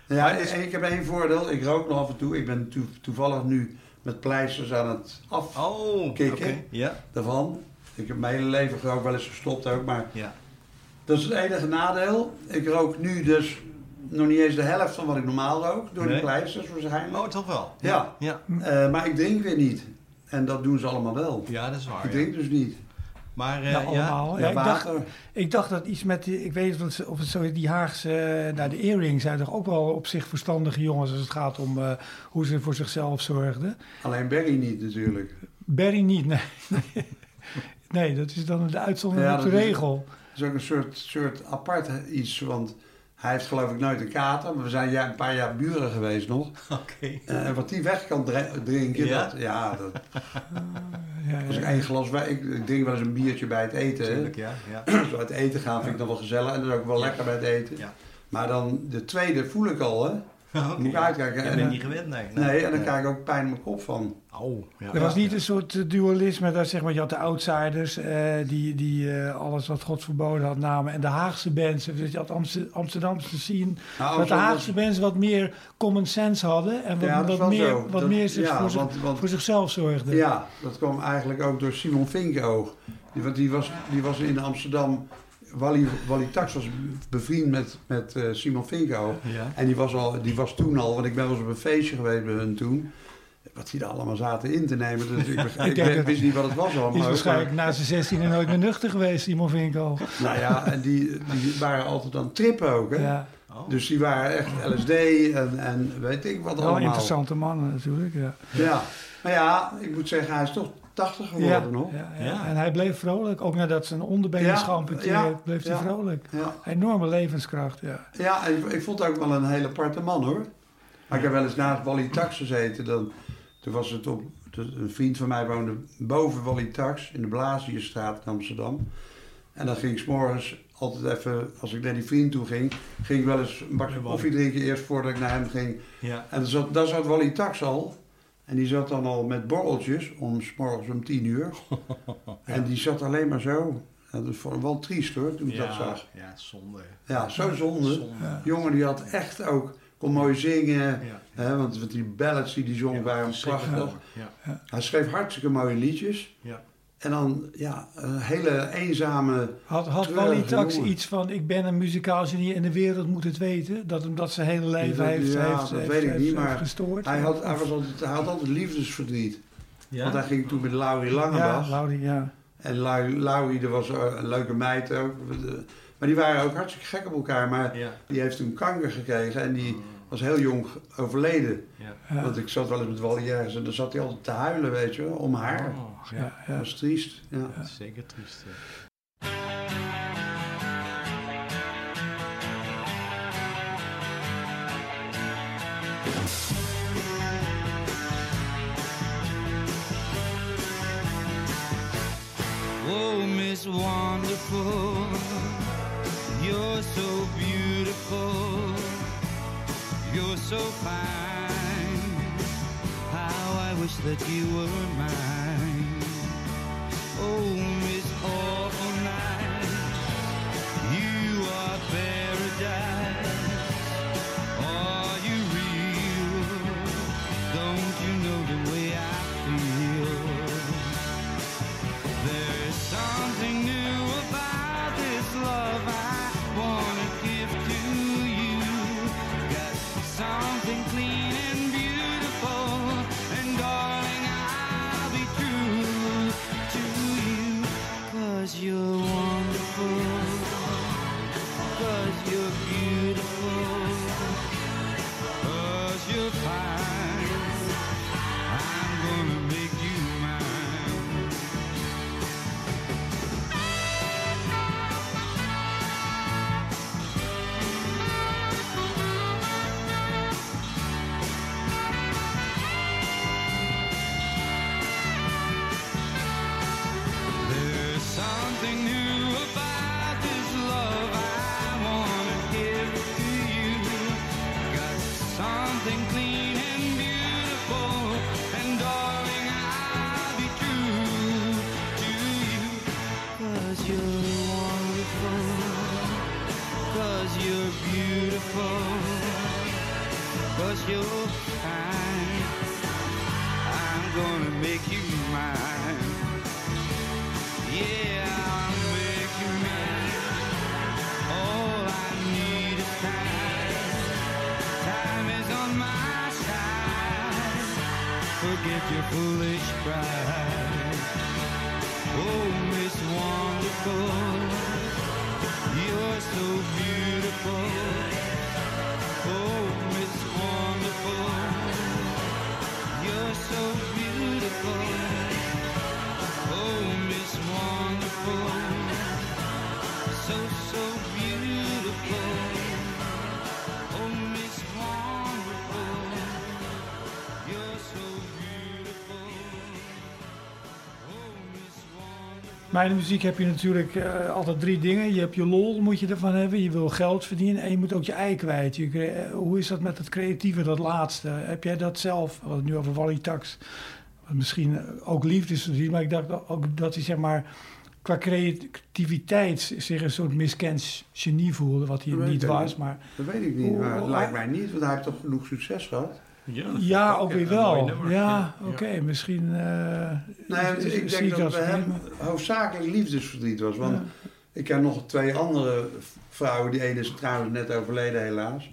Ja, en ik heb één voordeel. Ik rook nog af en toe. Ik ben toe- toevallig nu met pleisters aan het af Oh, oké. Ja, daarvan. Ik heb mijn hele leven gerookt, wel eens gestopt ook. Maar ja. dat is het enige nadeel. Ik rook nu dus nog niet eens de helft van wat ik normaal rook. Door Nee. die pleisters waarschijnlijk. Oh, toch wel? Ja. Ja, Eh, maar ik drink weer niet. En dat doen ze allemaal wel. ja dat is waar. Ik ja. drink dus niet. Maar eh, Ja, allemaal. Ja, Ja, ik, dacht, ik dacht dat iets met, die, ik weet niet of het, of het zo is, die Haagse, eh, nou de earrings zijn toch ook wel op zich verstandige jongens als het gaat om eh, hoe ze voor zichzelf zorgden. Alleen Berry niet natuurlijk. Barry niet, nee. nee, dat is dan de uitzondering Ja, op de dat is- regel. Het is ook een soort, soort apart iets. Want hij heeft geloof ik nooit een kater. Maar we zijn ja, een paar jaar buren geweest nog. oké. Eh, En wat die weg kan drinken. Ja? Dat, ja, dat, Ja, als ik één glas. Ik, drink wel eens een biertje bij het eten. Tuurlijk, ja. ja. We uit eten gaan vind ik dat wel gezellig. En dat is ook wel lekker bij het eten. Ja. Maar dan de tweede voel ik al, hè. Moet ik uitkijken. Je En, bent eh, niet gewend, nee. nee, en dan krijg ik ook pijn in mijn kop van. Oh, ja. Er was niet een soort eh, dualisme, dat zeg maar, je had de outsiders eh, die, die eh, alles wat God verboden had namen en de Haagse bands. Dus je had Amster- Amsterdamse Nou, dat de Haagse bands wat meer common sense hadden en wat, Ja, dat is wat meer, zo. wat Dat- meer zich ja, voor, zich- want- want- voor zichzelf zorgden. Ja, dat kwam eigenlijk ook door Simon Vinkoog. Die, want die, was, die was in Amsterdam. Wally, Wally Tax was bevriend met, met eh, Simon Vinkoog. Ja. En die was, al, die was toen al, want ik ben wel eens op een feestje geweest bij hun toen. wat die er allemaal zaten in te nemen. Dus ik, weet- wist niet wat het was Die allemaal. is waarschijnlijk na zijn 16 nooit meer nuchter geweest, Simon Vinko. Nou ja, en die, die waren altijd aan het trippen ook. Hè? Ja, Oh. Dus die waren echt LSD en, en weet ik wat wel allemaal. interessante mannen natuurlijk. Ja. Ja, maar ja, ik moet zeggen, hij is toch 80 geworden Ja, nog. ja, ja. Ja. En hij bleef vrolijk, ook nadat zijn onderbeen Ja, is geamputeerd, ja, bleef hij vrolijk. Ja, Enorme levenskracht, ja. ja en ik, ik vond het ook wel een hele aparte man hoor. Maar ik heb wel eens naast Wally Tax gezeten. Dan, toen was het op, een vriend van mij woonde boven Wally Tax in de Blazierstraat in Amsterdam. En dan ging ik 's morgens altijd even, als ik naar die vriend toe ging, ging ik wel eens een bakje koffie drinken eerst voordat ik naar hem ging. Ja. En dan zat, daar zat Wally Tax al. En die zat dan al met borreltjes om 's morgens om tien uur. En die zat alleen maar zo. Dat vond ik wel triest hoor, toen ik dat Ja, zag. ja, zonde. Ja, zo zonde. Zonde. Ja. Jongen die had echt ook, kon mooi zingen. Ja. Hè, want die ballads die die zong Ja, waren prachtig. Hij schreef hartstikke mooie liedjes. Ja. En dan, ja, een hele eenzame... Had, had Treurige Wally Tax jongen. iets van, ik ben een muzikaal genie en de wereld moet het weten? Dat hem dat zijn hele leven Ja, heeft, dat heeft, heeft, weet ik niet, maar gestoord? Hij had, hij, was altijd, hij had altijd liefdesverdriet. Ja? Want hij ging toen met Laurie Langebach. Ja, Laurie, ja. En Lau- Laurie, dat was eh, een leuke meid ook. Maar die waren ook hartstikke gek op elkaar. Maar Ja. die heeft toen kanker gekregen en die was heel jong overleden. Ja. Ja, Want ik zat wel eens met Wally ergens en dan zat hij altijd te huilen, weet je wel, om haar. Oh, ja. ja, Dat was triest. Ja. Dat is zeker triest. ja. Oh, Miss Wonderful, you're so beautiful, so fine. How I wish that you were mine. Oh, your foolish pride. Oh, Miss Wonderful, you're so beautiful. Oh, Miss Wonderful, you're so beautiful. Oh, Miss Wonderful, so, so beautiful. De muziek heb je natuurlijk eh, altijd drie dingen. Je hebt je lol, moet je ervan hebben. Je wil geld verdienen en je moet ook je ei kwijt. Je, eh, hoe is dat met het creatieve, dat laatste? Heb jij dat zelf? We hadden het nu over Wally Tax. Misschien ook liefdesverdien, maar ik dacht ook dat hij zeg maar qua creativiteit zich een soort miskend genie voelde, wat hij Dat niet was. Maar Dat weet ik niet, maar het lijkt mij niet, want hij heeft toch genoeg succes gehad. Ja, ja, ik ook weer wel. nummer. Ja, oké, misschien. eh, Nee, is- is- ik zie denk dat bij hem hoofdzakelijk liefdesverdriet was. Want Ja. ik ken nog twee andere vrouwen. Die ene is trouwens net overleden helaas.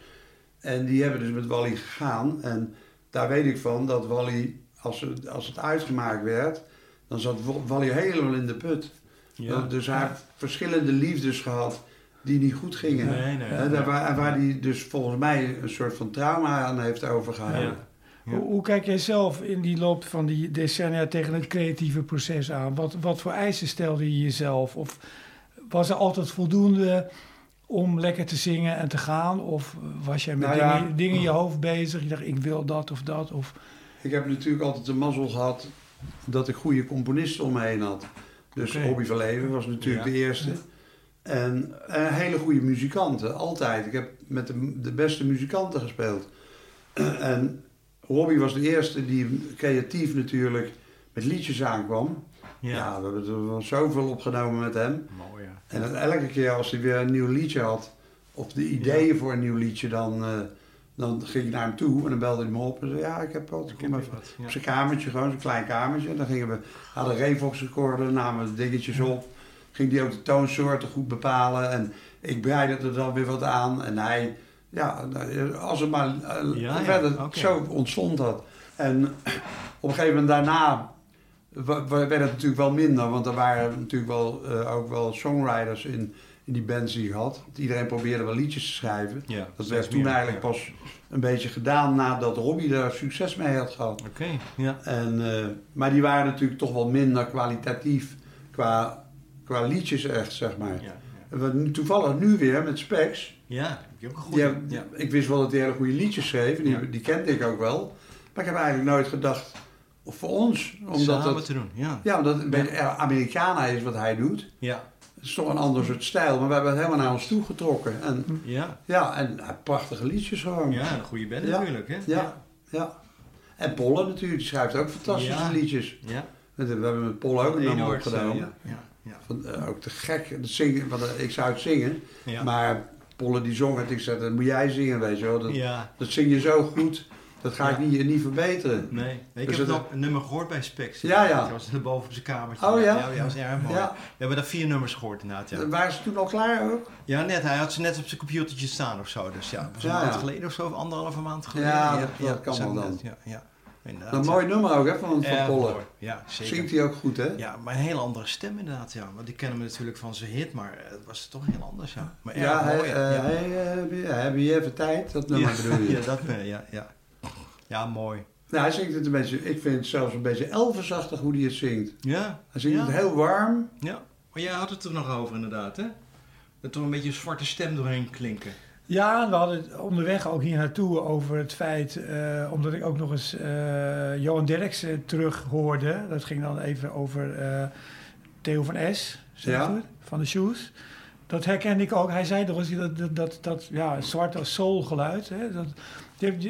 En die hebben dus met Wally gegaan. En daar weet ik van dat Wally, als, het- als het uitgemaakt werd, dan zat Wa- Wally helemaal in de put. Ja. Dus hij heeft verschillende liefdes gehad die niet goed gingen. Nee, nee. Hè, daar waar, waar hij dus volgens mij een soort van trauma aan heeft overgehouden. Ja. Ja. Hoe, hoe kijk jij zelf in die loop van die decennia tegen het creatieve proces aan? Wat, wat voor eisen stelde je jezelf? Of was er altijd voldoende om lekker te zingen en te gaan? Of was jij met Nou ja. dingen, dingen in je hoofd bezig? Je dacht, ik wil dat of dat? Of, Ik heb natuurlijk altijd de mazzel gehad dat ik goede componisten om me heen had. Dus Oké. Hobby van Leven was natuurlijk Ja. de eerste. En eh, hele goede muzikanten, altijd. Ik heb met de, de beste muzikanten gespeeld. en Hobby was de eerste die creatief natuurlijk met liedjes aankwam. Ja, Ja. we hebben er zoveel opgenomen met hem. Mooi, ja. En elke keer als hij weer een nieuw liedje had, of de ideeën voor een nieuw liedje, dan, eh, dan ging ik naar hem toe en dan belde hij me op en zei: Ja, ik heb wat. Ik Kom even. wat. Ja. Op zijn kamertje, gewoon zo'n klein kamertje. En dan gingen we, hadden Revox recorder, namen de dingetjes op. Ging die ook de toonsoorten goed bepalen. En ik breidde er dan weer wat aan. En hij, ja, als het maar eh, ja, verder, zo ontstond dat. En op een gegeven moment daarna werd het natuurlijk wel minder. Want er waren natuurlijk wel, eh, ook wel songwriters in, in die bands die ik had. Want iedereen probeerde wel liedjes te schrijven. Ja, Dat werd toen meer, eigenlijk ja. pas een beetje gedaan nadat Robbie daar succes mee had gehad. Oké, ja. En, eh, maar die waren natuurlijk toch wel minder kwalitatief qua, qua liedjes echt, zeg maar. Ja, toevallig nu weer met Specs. ja. heb je ook een goede. Ja. Ik wist wel dat hij hele goede liedjes schreef. Die, Ja. die kende ik ook wel. Maar ik heb eigenlijk nooit gedacht, of voor ons. Omdat Samen dat, te doen, ja. ja, omdat beetje eh, Americana is wat hij doet. Ja. Het is toch een ander soort stijl. Maar we hebben het helemaal naar ons toe getrokken. En Ja. ja, en prachtige liedjes gewoon. Ja, een goede band Ja. natuurlijk, hè? Ja. Ja. En Polle natuurlijk, die schrijft ook fantastische Ja. liedjes. Ja. We hebben met Polle ook een nummer opgenomen. Ja. Ja. Van, eh, ook te gek. Dat zingen, want, eh, ik zou het zingen, Ja. maar Polle die zong het. Ik zei, dat moet jij zingen, weet je wel. Dat, ja. dat zing je zo goed, dat ga ik niet, niet verbeteren. Nee. Ik Dus heb nog een nummer gehoord bij Specs. Ja, ja. Dat was boven op zijn kamertje. Oh, ja? Ja, ja, was erg mooi. Ja, We hebben daar vier nummers gehoord inderdaad, ja. waren ze toen al klaar ook? Ja, net. Hij had ze net op zijn computertje staan of zo. Dus ja, dat was een maand geleden of zo, of anderhalve maand geleden. Ja, dat- dat kan wel dan. ja. Inderdaad, Een mooi nummer ook, hè, van, van Erg Polle. mooi. Ja, zeker. Zingt hij ook goed, hè? Ja, maar een hele andere stem inderdaad, ja. Want die kennen we natuurlijk van zijn hit, maar het was toch heel anders, ja. Maar erg Ja, hij, mooi, eh, ja. hij, eh, heb, je, even tijd? Dat nummer ja, bedoel je? Ja, dat, eh, ja, ja. Ja, mooi. Nou, hij zingt het een beetje, ik vind het zelfs een beetje Elvisachtig hoe hij het zingt. Ja, Hij zingt Ja. het heel warm. ja. Maar jij had het er nog over inderdaad, hè? Dat er een beetje een zwarte stem doorheen klinken. Ja, we hadden het onderweg ook hier naartoe over het feit, eh, omdat ik ook nog eens eh, Johan Derksen terug hoorde. Dat ging dan even over eh, Theo van S, Ja. het? van de Shoes. Dat herkende ik ook. Hij zei nog eens dat, dat, dat, dat ja, zwarte soul geluid. Hè, dat,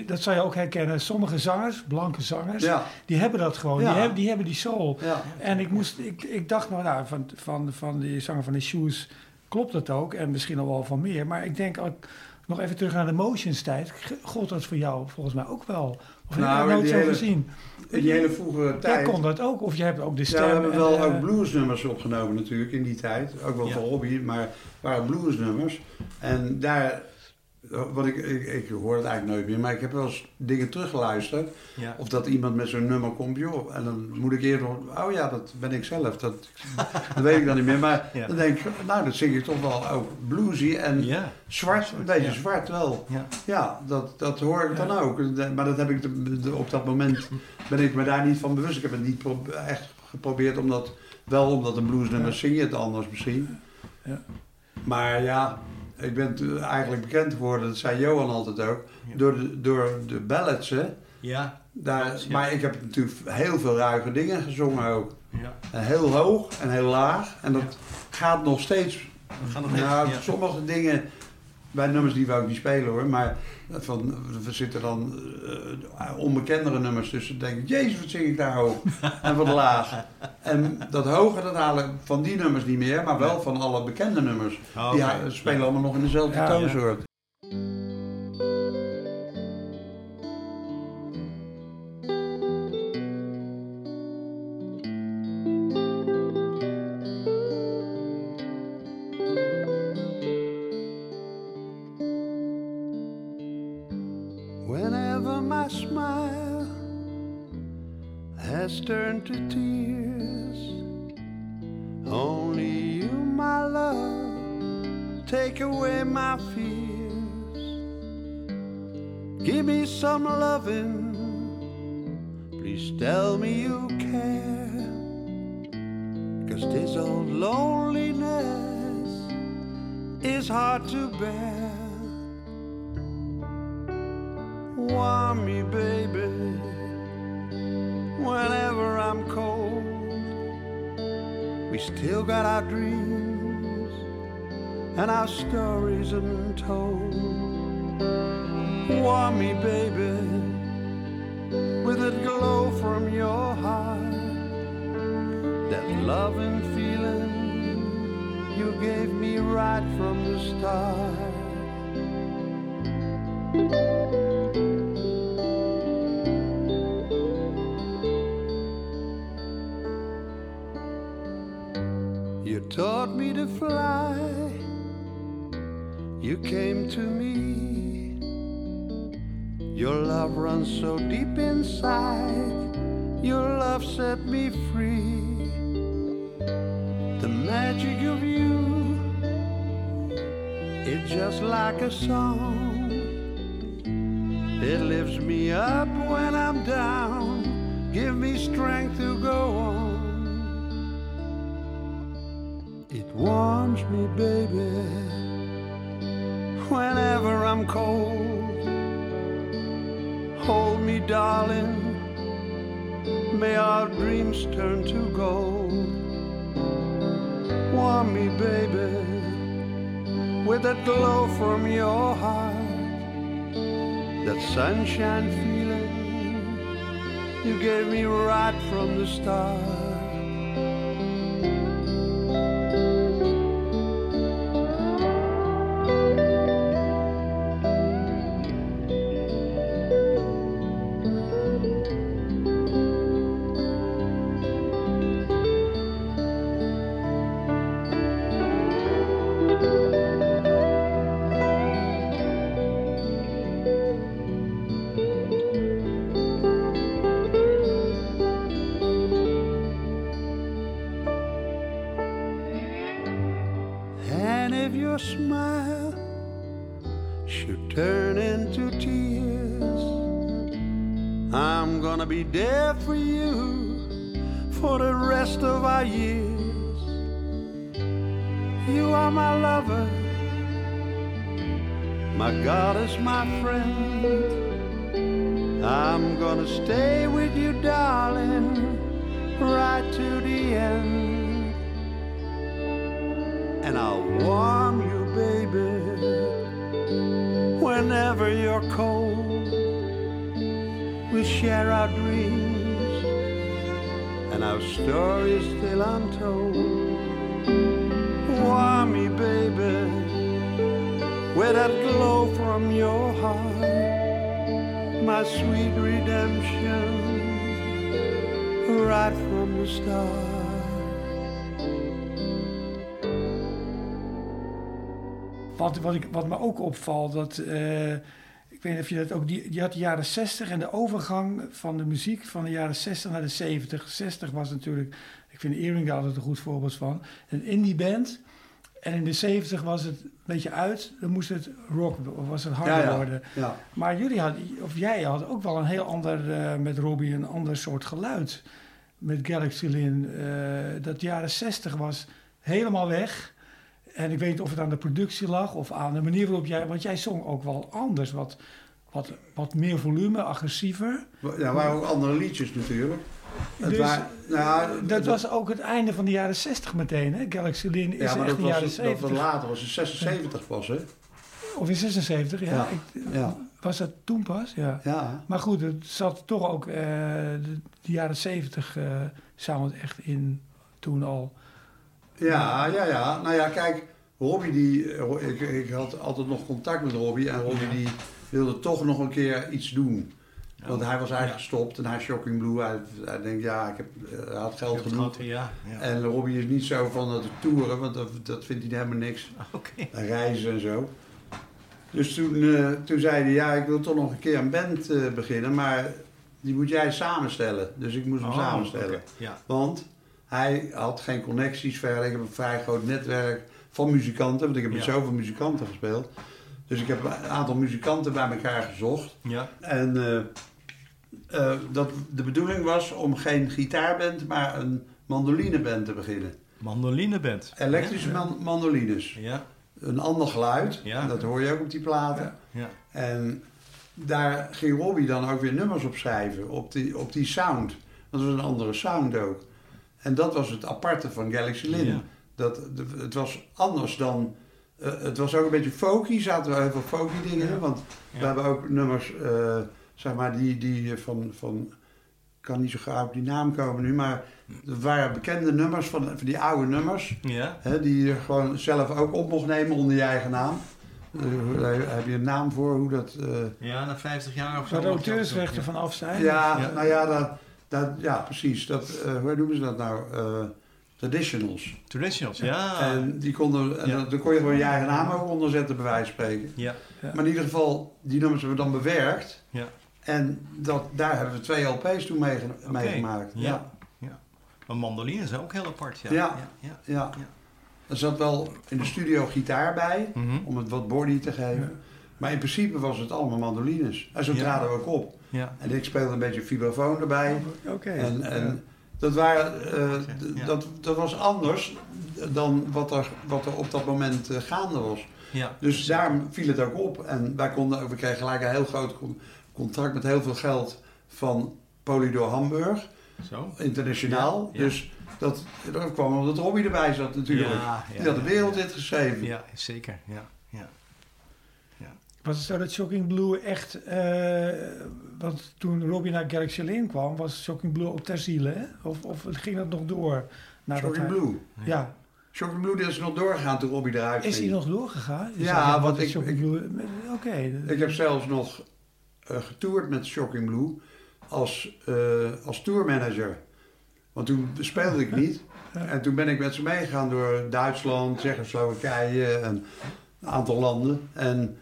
dat zou je ook herkennen. Sommige zangers, blanke zangers, Ja, die hebben dat gewoon. Ja. Die, hebben, die hebben die soul. ja. En ik, moest, ik, ik dacht nou, nou van, van, van die zanger van de Shoes klopt dat ook. En misschien al wel van meer. Maar ik denk ook nog even terug naar de Motions tijd. Gold dat voor jou volgens mij ook wel? Of heb je Nou, dat nooit die zo hele gezien? In die hele vroege Jij tijd. kon dat ook. Of je hebt ook de stem. Ja, we hebben en, wel eh, ook bluesnummers opgenomen natuurlijk in die tijd. Ook wel Ja. voor hobby, maar waren bluesnummers. En daar, wat ik, ik, ik hoor het eigenlijk nooit meer, maar ik heb wel eens dingen teruggeluisterd. Ja. Of dat iemand met zo'n nummer komt, joh. En dan moet ik eerder, oh ja, dat ben ik zelf. Dat, dat weet ik dan niet meer. Maar Ja. dan denk ik, nou, dat zing ik toch wel ook bluesy en Ja. zwart, een beetje zwart wel. Ja. Ja, dat, dat hoor ik dan ook. Maar dat heb ik de- de- op dat moment ben ik me daar niet van bewust. Ik heb het niet echt geprobeerd omdat wel omdat een bluesnummer zing je het anders misschien. Ja. Maar ja, ik ben eigenlijk bekend geworden, dat zei Johan altijd ook, Ja. door de, door de ballads. Hè. Ja. Daar, ja. Maar ik heb natuurlijk heel veel ruige dingen gezongen ook. Ja. En heel hoog en heel laag. En dat gaat nog steeds We gaan nog nou, even... Sommige dingen, bij nummers die we ook niet spelen hoor, maar van, er zitten dan eh, onbekendere nummers tussen. Dan denk ik, jezus, wat zing ik daar hoog en wat laag. En dat hoge, dat halen van die nummers niet meer, maar wel van alle bekende nummers. Oh, Die spelen allemaal nog in dezelfde toonsoort. Please tell me you care. Cause this old loneliness is hard to bear. Warm me, baby, whenever I'm cold. We still got our dreams and our stories untold. Warm me, baby, right from the start. You taught me to fly. You came to me. Your love runs so deep inside. Your love set me free. The magic of you. It's just like a song. It lifts me up when I'm down. Give me strength to go on. It warms me, baby, whenever I'm cold. Hold me, darling, may our dreams turn to gold. Warm me, baby, with that glow from your heart, that sunshine feeling you gave me right from the start. I'm gonna stay with you, darling, right to the end and I'll warm you, baby, whenever you're cold. We'll share our dreams and our stories still untold. Warm me, baby, with that glow from your heart, my sweet redemption, right from the start. Wat, wat, ik, wat me ook opvalt, dat, eh, ik weet niet of je dat ook, die, had de jaren 60 en de overgang van de muziek van de jaren 60 naar de 70. 60 was natuurlijk, ik vind Earring daar altijd een goed voorbeeld van, een indie band. En in de 70 was het een beetje uit, dan moest het rock, of was het harder Ja, ja. worden. Ja. Maar jullie hadden, of jij had ook wel een heel ander, eh, met Robbie, een ander soort geluid. Met Galaxy Lin. eh, dat jaren 60 was helemaal weg. En ik weet niet of het aan de productie lag of aan de manier waarop jij... Want jij zong ook wel anders, wat, wat, wat meer volume, agressiever. Ja, waren ook andere liedjes natuurlijk. Het Dus, nou, Dat was ook het einde van de jaren 60 meteen, hè? Galaxy Lin is ja, maar echt dat de jaren was, dat was 70. later, was het 76 pas, hè? Of in 76, ja. Ja, Ik- ja. Was dat toen pas? Ja. Ja, Maar goed, het zat toch ook... eh, de, de jaren 70 eh sound echt in toen al. ja, ja, ja. Nou ja, kijk, Robbie die... eh, Ik, ik had altijd nog contact met Robbie en Robbie die wilde toch nog een keer iets doen. Want hij was eigenlijk gestopt en hij Shocking Blue. Hij, hij denkt, ja, ik heb, eh, hij had geld genoeg. Ja, ja. En Robbie is niet zo van het toeren, want dat, dat vindt hij helemaal niks. En reizen en zo. Dus toen, eh, toen zei hij, ja, ik wil toch nog een keer een band eh, beginnen. Maar die moet jij samenstellen. Dus ik moest hem Oh, samenstellen. Ja. Want hij had geen connecties verder. Ik heb een vrij groot netwerk van muzikanten, want ik heb met zoveel muzikanten gespeeld. Dus ik heb een aantal muzikanten bij elkaar gezocht. Ja. En eh, dat, de bedoeling was om geen gitaarband, maar een mandolineband te beginnen. Mandolineband. Elektrische man- mandolines. Ja. Een ander geluid, Ja. dat hoor je ook op die platen. Ja. En daar ging Robbie dan ook weer nummers op schrijven, op die, op die sound. Dat was een andere sound ook. En dat was het aparte van Galaxy Lin. Dat, het was anders dan... eh, het was ook een beetje folky, zaten er heel veel folky dingen in. Want we hebben ook nummers, eh, zeg maar, die, die van... van ik kan niet zo gauw op die naam komen nu, maar er waren bekende nummers van, van die oude nummers. Ja. Hè, die je gewoon zelf ook op mocht nemen onder je eigen naam. Eh, daar heb je een naam voor hoe dat... eh, Ja, na 50 jaar of zo. Waar auteursrechten van af zijn. ja, Ja. nou ja, dat, dat, ja precies. Dat, eh, hoe noemen ze dat nou? Eh, traditionals. Traditionals, ja. En die konden, en Ja. daar kon je gewoon je eigen naam ook onder zetten, bij wijze van spreken. Ja. Ja. Maar in ieder geval, die nummers hebben we dan bewerkt. En dat, daar hebben we twee LP's toen mee, meegemaakt. Ja. Ja. Maar mandoline is ook heel apart, ja. Ja. ja. ja. Er zat wel in de studio gitaar bij, Mhm. om het wat body te geven. Maar in principe was het allemaal mandolines. En zo traden we ook op. ja. En ik speelde een beetje vibrafoon erbij. Oké. En, en dat, waren, eh, dat, dat was anders dan wat er, wat er op dat moment eh, gaande was. ja. Dus daar viel het ook op. En wij konden, ook- we kregen gelijk een heel groot contract met heel veel geld van Polydor Hamburg, Zo. internationaal. Ja, ja. Dus dat, dat kwam omdat Robbie erbij zat natuurlijk. Ja, ja, Die had de wereld ja. dit geschreven. Ja, zeker. Ja. Ja. Was het zo dat Shocking Blue echt... eh, want toen Robbie naar Galaxy Lane kwam, was Shocking Blue op ter ziele, hè? Of, of ging dat nog door? Shocking hij- Blue. Ja. Shocking Blue die is nog doorgegaan toen Robbie eruit Is ging. hij nog doorgegaan? Ja, wat want is ik- Shocking ik- Blue... Oké. Ik heb zelfs nog getoerd met Shocking Blue als, eh, als tourmanager. Want toen speelde ik niet. En toen ben ik met ze meegegaan door Duitsland, Tsjechoslowakije en een aantal landen. En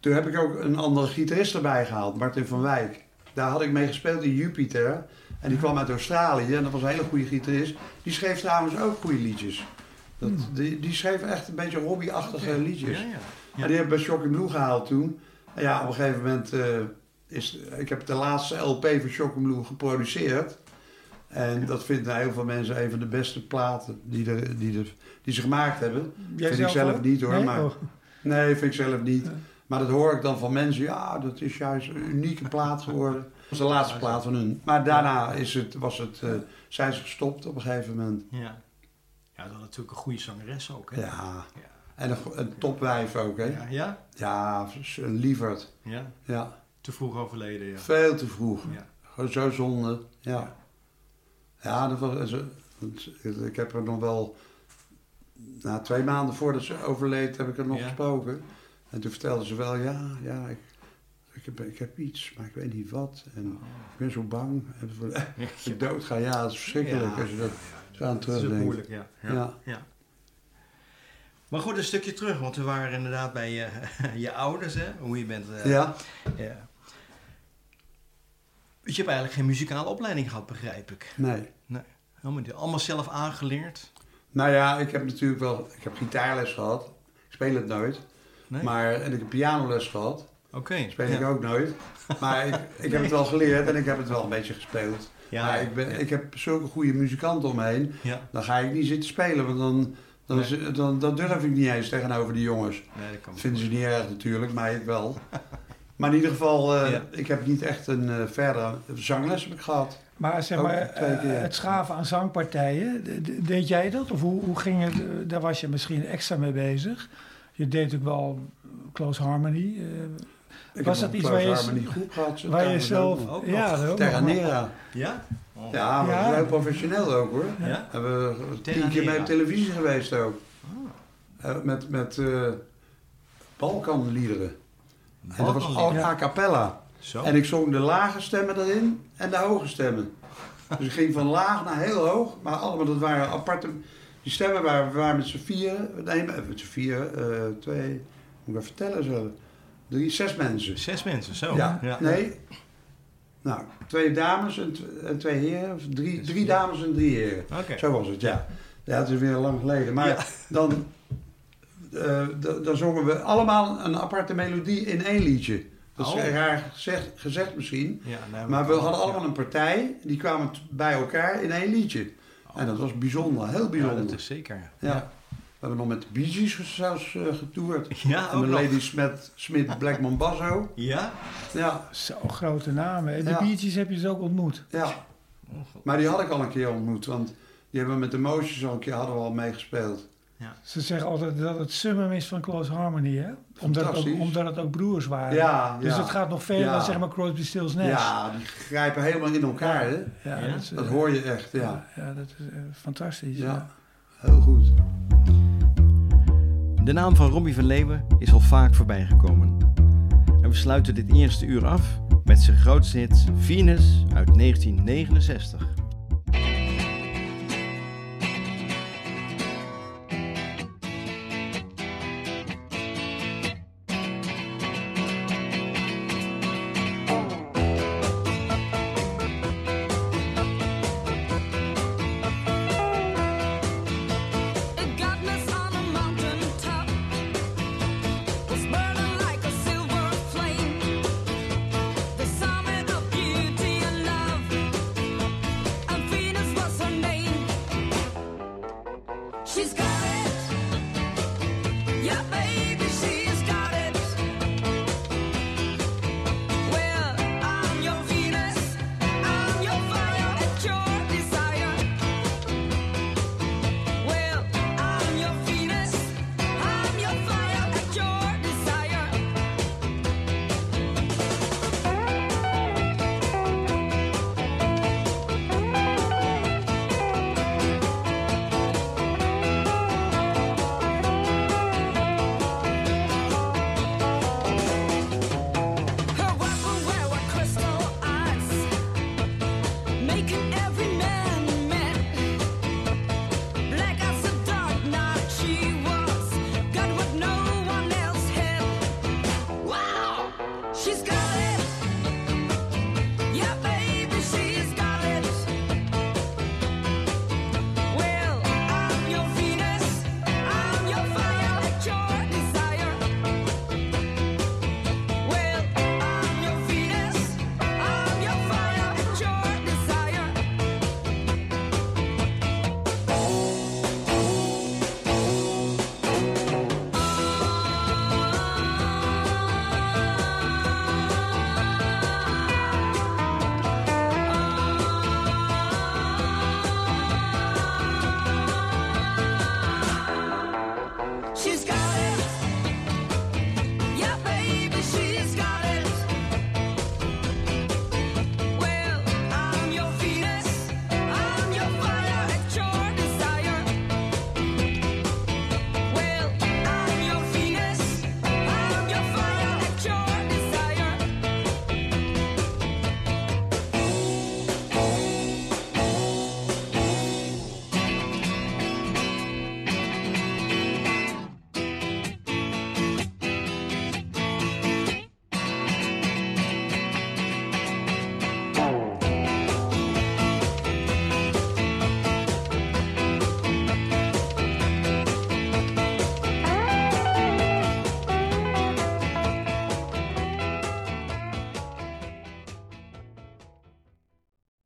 toen heb ik ook een andere gitarist erbij gehaald, Martin van Wijk. Daar had ik mee gespeeld in Jupiter. En die kwam uit Australië en dat was een hele goede gitarist. Die schreef trouwens ook goede liedjes. Dat, die, die schreef echt een beetje Robbie-achtige liedjes. Ja, ja. Maar die heb ik bij Shocking Blue gehaald toen. Ja, op een gegeven moment eh, is... Ik heb de laatste LP van Shocking Blue geproduceerd. En dat vinden heel veel mensen een van de beste platen die, er, die, er, die ze gemaakt hebben. Jij vind ik zelf ook? niet, hoor, Nee? maar- Oh. Nee, vind ik zelf niet. Ja. Maar dat hoor ik dan van mensen. Ja, dat is juist een unieke plaat geworden. Dat was de laatste plaat van hun. Maar daarna is het, was het, eh, zijn ze gestopt op een gegeven moment. Ja. Ja, dat is natuurlijk een goede zangeres ook, hè? Ja. Ja. En een, een topwijf ook, hè? Ja, ja? Ja, een lieverd. Ja. Ja, Te vroeg overleden, ja. veel te vroeg. Ja. Gewoon zo zonde. Ja. Ja, dat was, ik heb er nog wel... Na twee maanden voordat ze overleed heb ik er nog Ja. gesproken. En toen vertelde ze wel, ja, ja, ik, ik, heb, ik heb iets, maar ik weet niet wat. En ik ben zo bang. En voor- Als ik dood ga, ja, dat is verschrikkelijk Ja. als je dat zo aan Dat is terugdenkt. moeilijk, ja. Ja. Maar goed, een stukje terug, want we waren inderdaad bij je, je ouders, hè? Hoe je bent. eh, Ja, ja. Je hebt eigenlijk geen muzikale opleiding gehad, begrijp ik. nee. Helemaal niet. Allemaal zelf aangeleerd. Nou ja, ik heb natuurlijk wel, ik heb gitaarles gehad. Ik speel het nooit. Nee? Maar, en ik heb pianoles gehad. Oké. Speel ja. ik ook nooit. Maar ik, ik heb het wel geleerd en ik heb het wel een beetje gespeeld. Ja, maar ik, ben, ja. ik heb zulke goede muzikanten omheen. Ja. Dan ga ik niet zitten spelen, want dan, dan, Nee. is- dan, dan durf ik niet eens tegenover die jongens. Nee, dat kan Dat vinden ze niet erg natuurlijk, maar ik wel. Maar in ieder geval, eh, Ja. ik heb niet echt een uh, verdere zangles heb ik gehad. Maar zeg maar, eh, het schaven aan zangpartijen, deed jij dat? Of hoe, hoe ging het? Daar was je misschien extra mee bezig. Je deed ook wel Close Harmony. Eh, Ik Was dat iets waar je- Harmony groep gehad. waar je zelf... ook ja, dat ook nog. Terra Nera. Ja? Oh. Ja, maar Ja. heel professioneel ook hoor. Ja? Hebben we tien keer Nera. op televisie geweest ook. Ah. Eh, met met eh, Balkanliederen. En dat was al a cappella. Zo. En ik zong de lage stemmen erin en de hoge stemmen. Dus ik ging van laag naar heel hoog, maar allemaal dat waren aparte. Die stemmen waren, we waren met z'n vieren, nee, met z'n vieren, eh, twee, moet ik even vertellen zo. Drie, zes mensen. Zes mensen, zo. ja, nee. Nou, twee dames en, tw- en twee heren. Of drie, drie dames en drie heren. Zo was het, ja. Ja, het is weer lang geleden. Maar dan, eh, d- dan zongen we allemaal een aparte melodie in één liedje. Dat is Oh. raar gezegd, gezegd misschien. Ja, nou, Maar we hadden allemaal een partij. Die kwamen bij elkaar in één liedje. En dat was bijzonder, heel Ja, bijzonder. dat is zeker. Ja. We hebben nog met de Bee Gees zelfs eh, getoerd. Ja, en met nog. Lady Smith, Smith Blackmon Basso. Ja? Ja, Zo'n grote namen. En de Ja. Bee Gees heb je ze ook ontmoet. ja. Maar die had ik al een keer ontmoet. Want die hebben we met de Motions al een keer hadden we al meegespeeld. Ze zeggen altijd dat het summum is van Close Harmony, hè? Omdat het ook, Fantastisch. omdat het ook broers waren. Ja, Dus ja. het gaat nog verder Ja. dan zeg maar Crosby, Stills, Nash. Ja, die grijpen helemaal in elkaar. Hè? Ja, Ja? Dat, is, Dat eh, hoor je echt, ja. ja, ja, dat is eh, fantastisch. Ja, heel goed. De naam van Robbie van Leeuwen is al vaak voorbijgekomen. En we sluiten dit eerste uur af met zijn grootste hit Venus uit 1969.